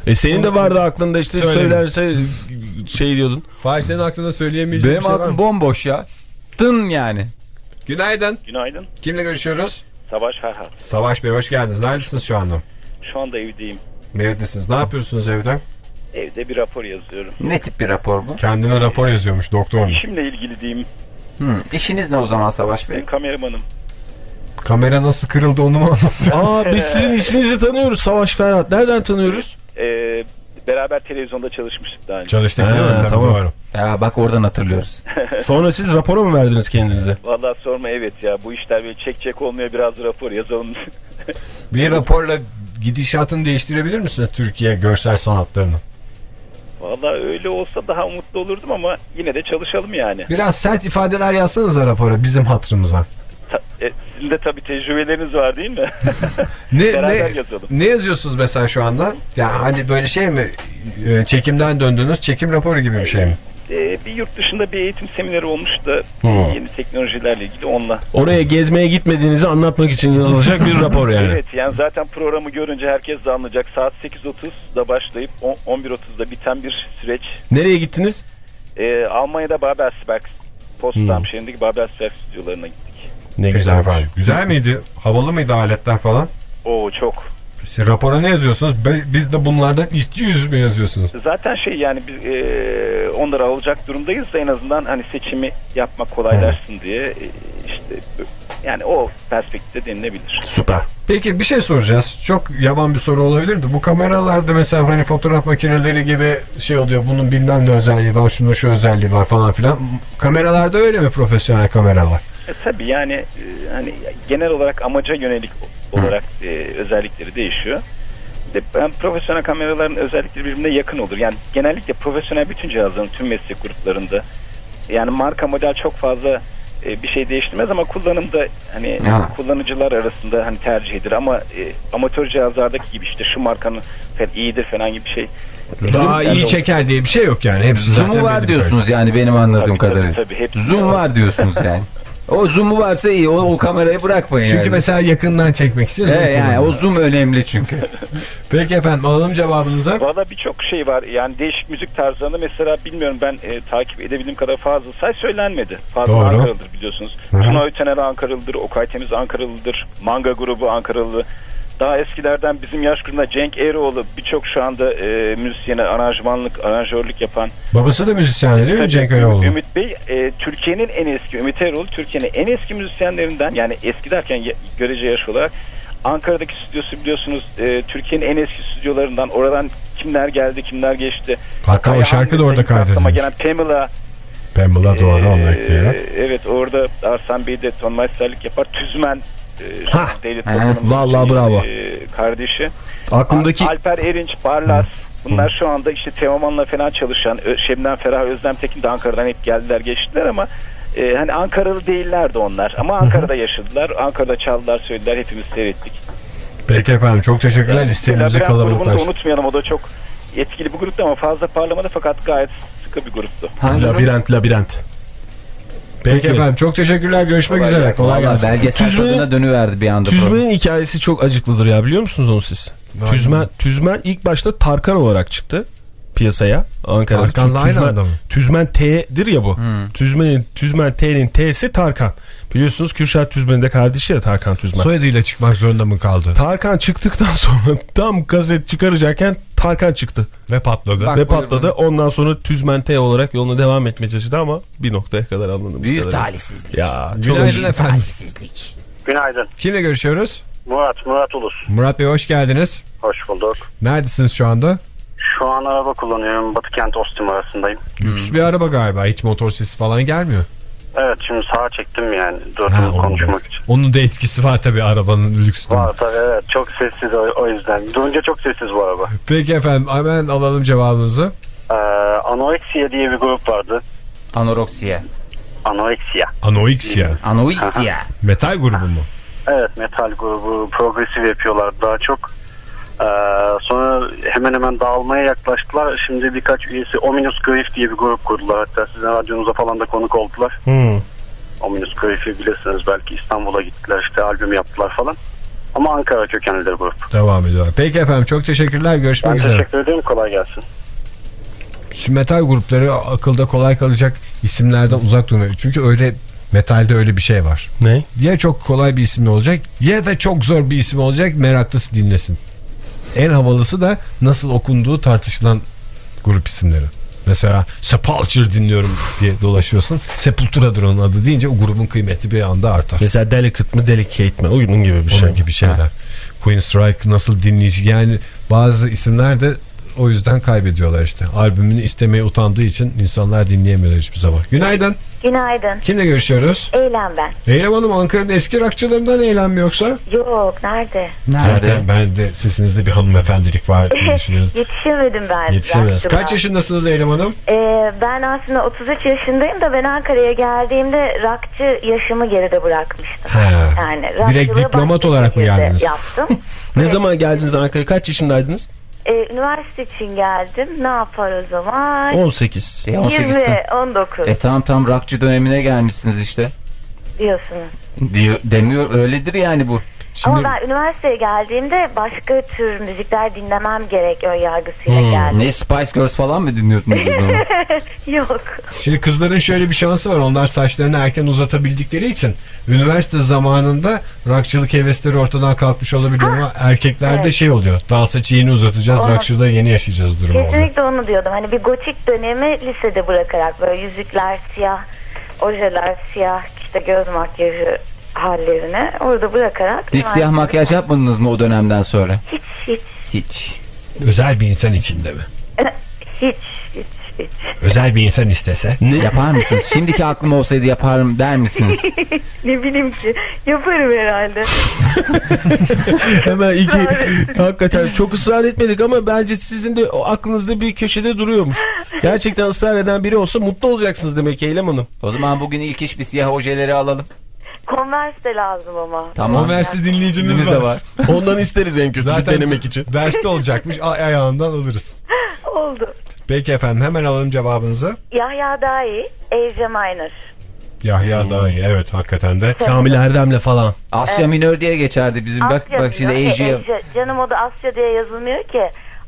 E senin de vardı aklında işte Söyleme. söylerse şey diyordun. Fahir senin aklında söyleyemeyeceğin Benim bir şey var aklım mı? bomboş ya. Tın yani. Günaydın. Günaydın. Kimle görüşüyoruz? Savaş Ferhat. Savaş Bey hoş geldiniz. Neredesiniz şu anda? Şu anda evdeyim. Neredesiniz? Ne yapıyorsunuz evde? Evde bir rapor yazıyorum. Ne tip bir rapor bu? Kendine rapor yazıyormuş doktormuş. İşimle ilgili diyeyim. Hı. İşiniz ne o zaman Savaş Bey? E, kameramanım. Kamera nasıl kırıldı onu mu anlatacağız? Aa biz sizin isminizi tanıyoruz Savaş Ferhat. Nereden tanıyoruz? E, beraber televizyonda çalışmıştık daha önce. Çalıştık Ha, değil mi? Tabii tamam. doğru. Ya bak oradan hatırlıyoruz. *laughs* Sonra siz rapora mı verdiniz kendinize? Vallahi sorma evet ya bu işler böyle çek çek olmuyor biraz rapor yazalım. *laughs* Bir raporla gidişatını değiştirebilir misiniz Türkiye görsel sanatlarını? Vallahi öyle olsa daha mutlu olurdum ama yine de çalışalım yani. Biraz sert ifadeler yazsanıza rapora bizim hatırımıza. Ta- E, sizin de tabii tecrübeleriniz var değil mi? *laughs* Ne, Beraber ne, yazalım. ne yazıyorsunuz mesela şu anda? Ya hani böyle şey mi? e, Çekimden döndünüz, çekim raporu gibi bir şey mi? E, bir yurt dışında bir eğitim semineri olmuş da Hmm. e, yeni teknolojilerle ilgili onunla. Oraya gezmeye gitmediğinizi anlatmak için yazılacak bir rapor yani. *laughs* Evet yani zaten programı görünce herkes de anlayacak. Saat 8.30'da başlayıp on- 11.30'da biten bir süreç. Nereye gittiniz? E, Almanya'da Babelsberg, Potsdam Hmm. şehrindeki Babelsberg stüdyolarına gittik. Ne güzel efendim. Güzel miydi? Havalı mıydı aletler falan? Oo çok. Siz rapora ne yazıyorsunuz? Be- Biz de bunlardan istiyoruz mu yazıyorsunuz? Zaten şey yani biz e, onları alacak durumdayız da en azından hani seçimi yapmak kolaylaşsın diye e, işte yani o perspektifte denilebilir. Süper. Peki bir şey soracağız. Çok yaban bir soru olabilirdi. Bu kameralarda mesela hani fotoğraf makineleri gibi şey oluyor. Bunun bilmem ne özelliği var, şunun şu özelliği var falan filan. Kameralarda öyle mi profesyonel kameralar? E, tabii yani e, hani genel olarak amaca yönelik olarak e, özellikleri değişiyor. De, ben profesyonel kameraların özellikleri birbirine yakın olur. Yani genellikle profesyonel bütün cihazların tüm meslek gruplarında yani marka model çok fazla e, bir şey değiştirmez ama kullanımda hani Ha. kullanıcılar arasında hani tercihidir ama e, amatör cihazlardaki gibi işte şu markanın falan iyidir falan gibi bir şey. Daha Yani iyi o- çeker diye bir şey yok yani. Hepsi zaten Zoom'u var diyorsunuz yani benim anladığım Tabii, tabii, kadarıyla. tabii, hepsi Zoom var diyorsunuz yani. *laughs* O zoom'u varsa iyi. O, o kamerayı bırakmayın Çünkü yani. mesela yakından çekmek için. He, yani o zoom önemli çünkü. *laughs* Peki efendim alalım cevabınızı. Valla birçok şey var. Yani değişik müzik tarzlarında mesela bilmiyorum ben e, takip edebildiğim kadar fazla say söylenmedi. Fazla Doğru. Ankaralıdır biliyorsunuz. Tuna Ötener Ankaralıdır, Okay Temiz Ankaralıdır, Manga grubu Ankaralı. Daha eskilerden bizim yaş grubunda Cenk Eroğlu birçok şu anda e, müzisyene aranjmanlık, aranjörlük yapan. Babası da müzisyen değil mi Tabii, Cenk Eroğlu? Ümit Bey e, Türkiye'nin en eski, Ümit Eroğlu Türkiye'nin en eski müzisyenlerinden yani eski derken görece yaş olarak Ankara'daki stüdyosu biliyorsunuz e, Türkiye'nin en eski stüdyolarından oradan kimler geldi kimler geçti. Hatta o Kaya şarkı da orada kaydedilmiş. gelen Pamela Pamela doğru e, onu ekleyelim. evet orada Arslan Bey de tonmeisterlik yapar. Tüzmen e, Ha, devlet vallahi bravo. e, kardeşi. Aklımdaki Al- Alper Erinç, Barlas. Bunlar şu anda işte Teoman'la falan çalışan Şebnem Ferah, Özlem Tekin de Ankara'dan hep geldiler geçtiler ama e, hani Ankaralı değillerdi onlar. Ama Ankara'da yaşadılar. Ankara'da çaldılar, söylediler. Hepimiz seyrettik. Peki efendim çok teşekkürler. Listemizi grubunu da kalabalıklar. unutmayalım. O da çok etkili bir gruptu ama fazla parlamadı fakat gayet sıkı bir gruptu. labirent labirent. Peki efendim çok teşekkürler. Görüşmek Kolay üzere. Kolay gelsin. belgesel Tüzmenin- tadına dönüverdi bir anda. program. Tüzmen'in hikayesi çok acıklıdır ya biliyor musunuz onu siz? Tüzmen, Tüzmen ilk başta Tarkan olarak çıktı piyasaya Ankara'da. Tarkan'la aynı Tüzmen, anda mı? Tüzmen T'dir ya bu. Tüzmen'in Tüzmen T'nin T'si Tarkan. Biliyorsunuz Kürşat Tüzmen'in de kardeşi ya Tarkan Tüzmen. Soyadıyla çıkmak zorunda mı kaldı? Tarkan çıktıktan *laughs* sonra tam gazet çıkaracakken Tarkan çıktı. Ve patladı. Bak, Ve buyur patladı. Ondan sonra Tüzmen T olarak yoluna devam etmeye çalıştı ama bir noktaya kadar anladığımız Büyük kadarıyla. talihsizlik. Ya çok Günaydın efendim. Talihsizlik. Günaydın. Kimle görüşüyoruz? Murat, Murat Ulus. Murat Bey hoş geldiniz. Hoş bulduk. Neredesiniz şu anda? Şu an araba kullanıyorum. Batı kent Ostim arasındayım. Lüks bir araba galiba. Hiç motor sesi falan gelmiyor. Evet şimdi sağa çektim yani Ha, konuşmak için. onun da etkisi var tabii arabanın lüksünün. Var tabii evet çok sessiz o, o yüzden. Durunca çok sessiz bu araba. Peki efendim hemen alalım cevabınızı. Ee, Anorexiya diye bir grup vardı. Anoreksiya. Anorexiya. Anoixia. Anoreksiya. Metal grubu mu? Evet metal grubu progresif yapıyorlar daha çok. Ee, sonra hemen hemen dağılmaya yaklaştılar. Şimdi birkaç üyesi Ominous Grief diye bir grup kurdular. Hatta sizin radyonuza falan da konuk oldular. Hmm. Ominous Grief'i bilirsiniz belki İstanbul'a gittiler işte albüm yaptılar falan. Ama Ankara kökenlidir grup. Devam ediyor. Peki efendim çok teşekkürler. Görüşmek Ben üzere. teşekkür ederim kolay gelsin. Şu metal grupları akılda kolay kalacak isimlerden uzak durmuyor. Çünkü öyle metalde öyle bir şey var. Ne? Ya çok kolay bir isim olacak ya da çok zor bir isim olacak meraklısı dinlesin. En havalısı da nasıl okunduğu tartışılan grup isimleri. Mesela Sepulture dinliyorum diye dolaşıyorsun. Sepultura'dır onun adı deyince o grubun kıymeti bir anda artar. Mesela delicate mi delicate mi? Onun gibi bir şey. Onun gibi şeyler. Queen Strike nasıl dinleyici yani bazı isimler de O yüzden kaybediyorlar işte. Albümünü istemeye utandığı için insanlar dinleyemiyorlar hiçbir zaman. Günaydın. Günaydın. Kimle görüşüyoruz? Eylem ben. Eylem Hanım Ankara'nın eski rockçılarından Eylem mi yoksa? Yok nerede? Zaten ben de sesinizde bir hanımefendilik var diye *laughs* düşünüyorum. Yetişemedim ben. Yetişemez. Kaç yaşındasınız Eylem Hanım? Ee, ben aslında 33 yaşındayım da ben Ankara'ya geldiğimde rockçı yaşımı geride bırakmıştım. He. Yani Direkt diplomat olarak mı geldiniz? Yaptım. *laughs* Ne zaman geldiniz Ankara'ya? Kaç yaşındaydınız? Ee, üniversite için geldim. Ne yapar o zaman? 18. E, 18'ten. 20, 19 E tamam tam rockçı dönemine gelmişsiniz işte. diyorsunuz. Diyor, demiyor öyledir yani bu. Ama ben üniversiteye geldiğimde başka tür müzikler dinlemem gerek ön yargısıyla Hmm. geldim. Ne Spice Girls falan mı dinliyordunuz o zaman? *laughs* Yok. Şimdi kızların şöyle bir şansı var. Onlar saçlarını erken uzatabildikleri için üniversite zamanında rockçılık hevesleri ortadan kalkmış olabiliyor ama erkeklerde evet. şey oluyor. Daha saçı yeni uzatacağız, Onu- rockçılığı yeni yaşayacağız durumu oluyor. Kesinlikle onu diyordum. Hani bir gotik dönemi lisede bırakarak böyle yüzükler siyah, ojeler siyah, işte göz makyajı hallerine orada bırakarak. Hiç siyah makyaj yapmadınız mı o dönemden sonra? Hiç hiç Hiç. Özel bir insan içinde mi? *laughs* hiç hiç hiç. Özel bir insan istese. Yapar mısınız? Şimdiki aklım olsaydı yaparım der misiniz? *laughs* ne bileyim ki yaparım herhalde. *laughs* Hemen iki hakikaten çok ısrar etmedik ama bence sizin de o aklınızda bir köşede duruyormuş. Gerçekten ısrar eden biri olsa mutlu olacaksınız demek Eylem Hanım. O zaman bugün ilk iş bir siyah ojeleri alalım. Converse de lazım ama. Tamam. Converse'li dinleyicimiz var. de var. Ondan isteriz en kötü bir Zaten denemek için. Derste olacakmış. Ay ayağından alırız. *laughs* Oldu. Peki efendim hemen alalım cevabınızı. Yahya daha iyi. Asia Minor. Yahya daha iyi. Evet hakikaten de. Kamil Erdem'le falan. Asya minör diye geçerdi bizim. Bak Asya bak şimdi diyor. E, Asia. Canım o da Asya diye yazılmıyor ki.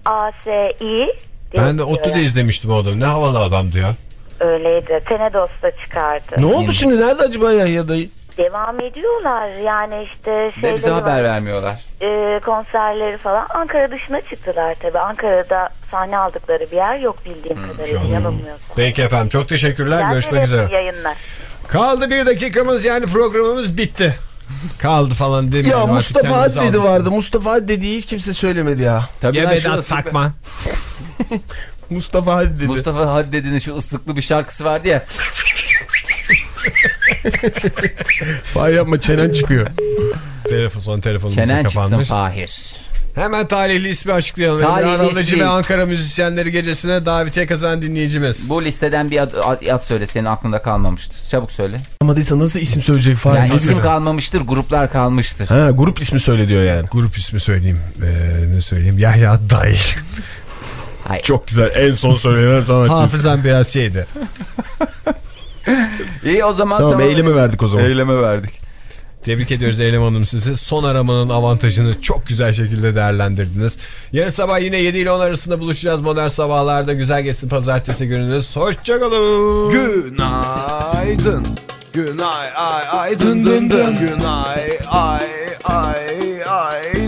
A-S-I. diye Ben de yazılıyor. ODTÜ'de izlemiştim o adamı. Ne havalı adamdı ya. Öyleydi. Tenedos'ta çıkardı. Ne oldu şimdi? Nerede acaba Yahya dayı? Devam ediyorlar. Yani işte De şeyleri bize haber var. vermiyorlar. e, konserleri falan Ankara dışına çıktılar tabii. Ankara'da sahne aldıkları bir yer yok bildiğim kadarıyla yanılmıyorsam. Peki efendim çok teşekkürler. Ben Görüşmek de üzere. Yayınlar. Kaldı bir dakikamız yani programımız bitti. Kaldı falan demeyelim. Ya Mustafa aldık. vardı. Mustafa Haddedi'yi hiç kimse söylemedi ya. Tabii ıslıklı- Sakman. *laughs* Mustafa Haddedi. Mustafa Haddedi'nin şu ıslıklı bir şarkısı vardı ya. *laughs* Fay yapma çenen çıkıyor. Telefon son telefonumuz Çenen çıksın kapanmış. Fahir. Hemen tarihli ismi açıklayalım. Tarihli Emre ismi. ve Ankara Müzisyenleri Gecesi'ne davetiye kazanan dinleyicimiz. Bu listeden bir ad, ad, ad söyle senin aklında kalmamıştır. Çabuk söyle. Anlamadıysa nasıl isim söyleyecek Fahir? Yani isim kalmamıştır, gruplar kalmıştır. Ha, grup ismi söyle diyor yani. Grup ismi söyleyeyim. Ee, ne söyleyeyim? Yahya Day. Hayır. Çok güzel. En son söylenen sanatçı. Hafızam biraz şeydi. *laughs* İyi o zaman Tamam, tamam. eyleme verdik o zaman. Eyleme verdik. Tebrik ediyoruz Eylem Hanım sizi. Son aramanın avantajını çok güzel şekilde değerlendirdiniz. Yarın sabah yine 7 ile 10 arasında buluşacağız modern sabahlarda. Güzel geçsin pazartesi gününüz. Hoşçakalın. Günaydın. Günay ay ay dın dın dın. Günay ay ay ay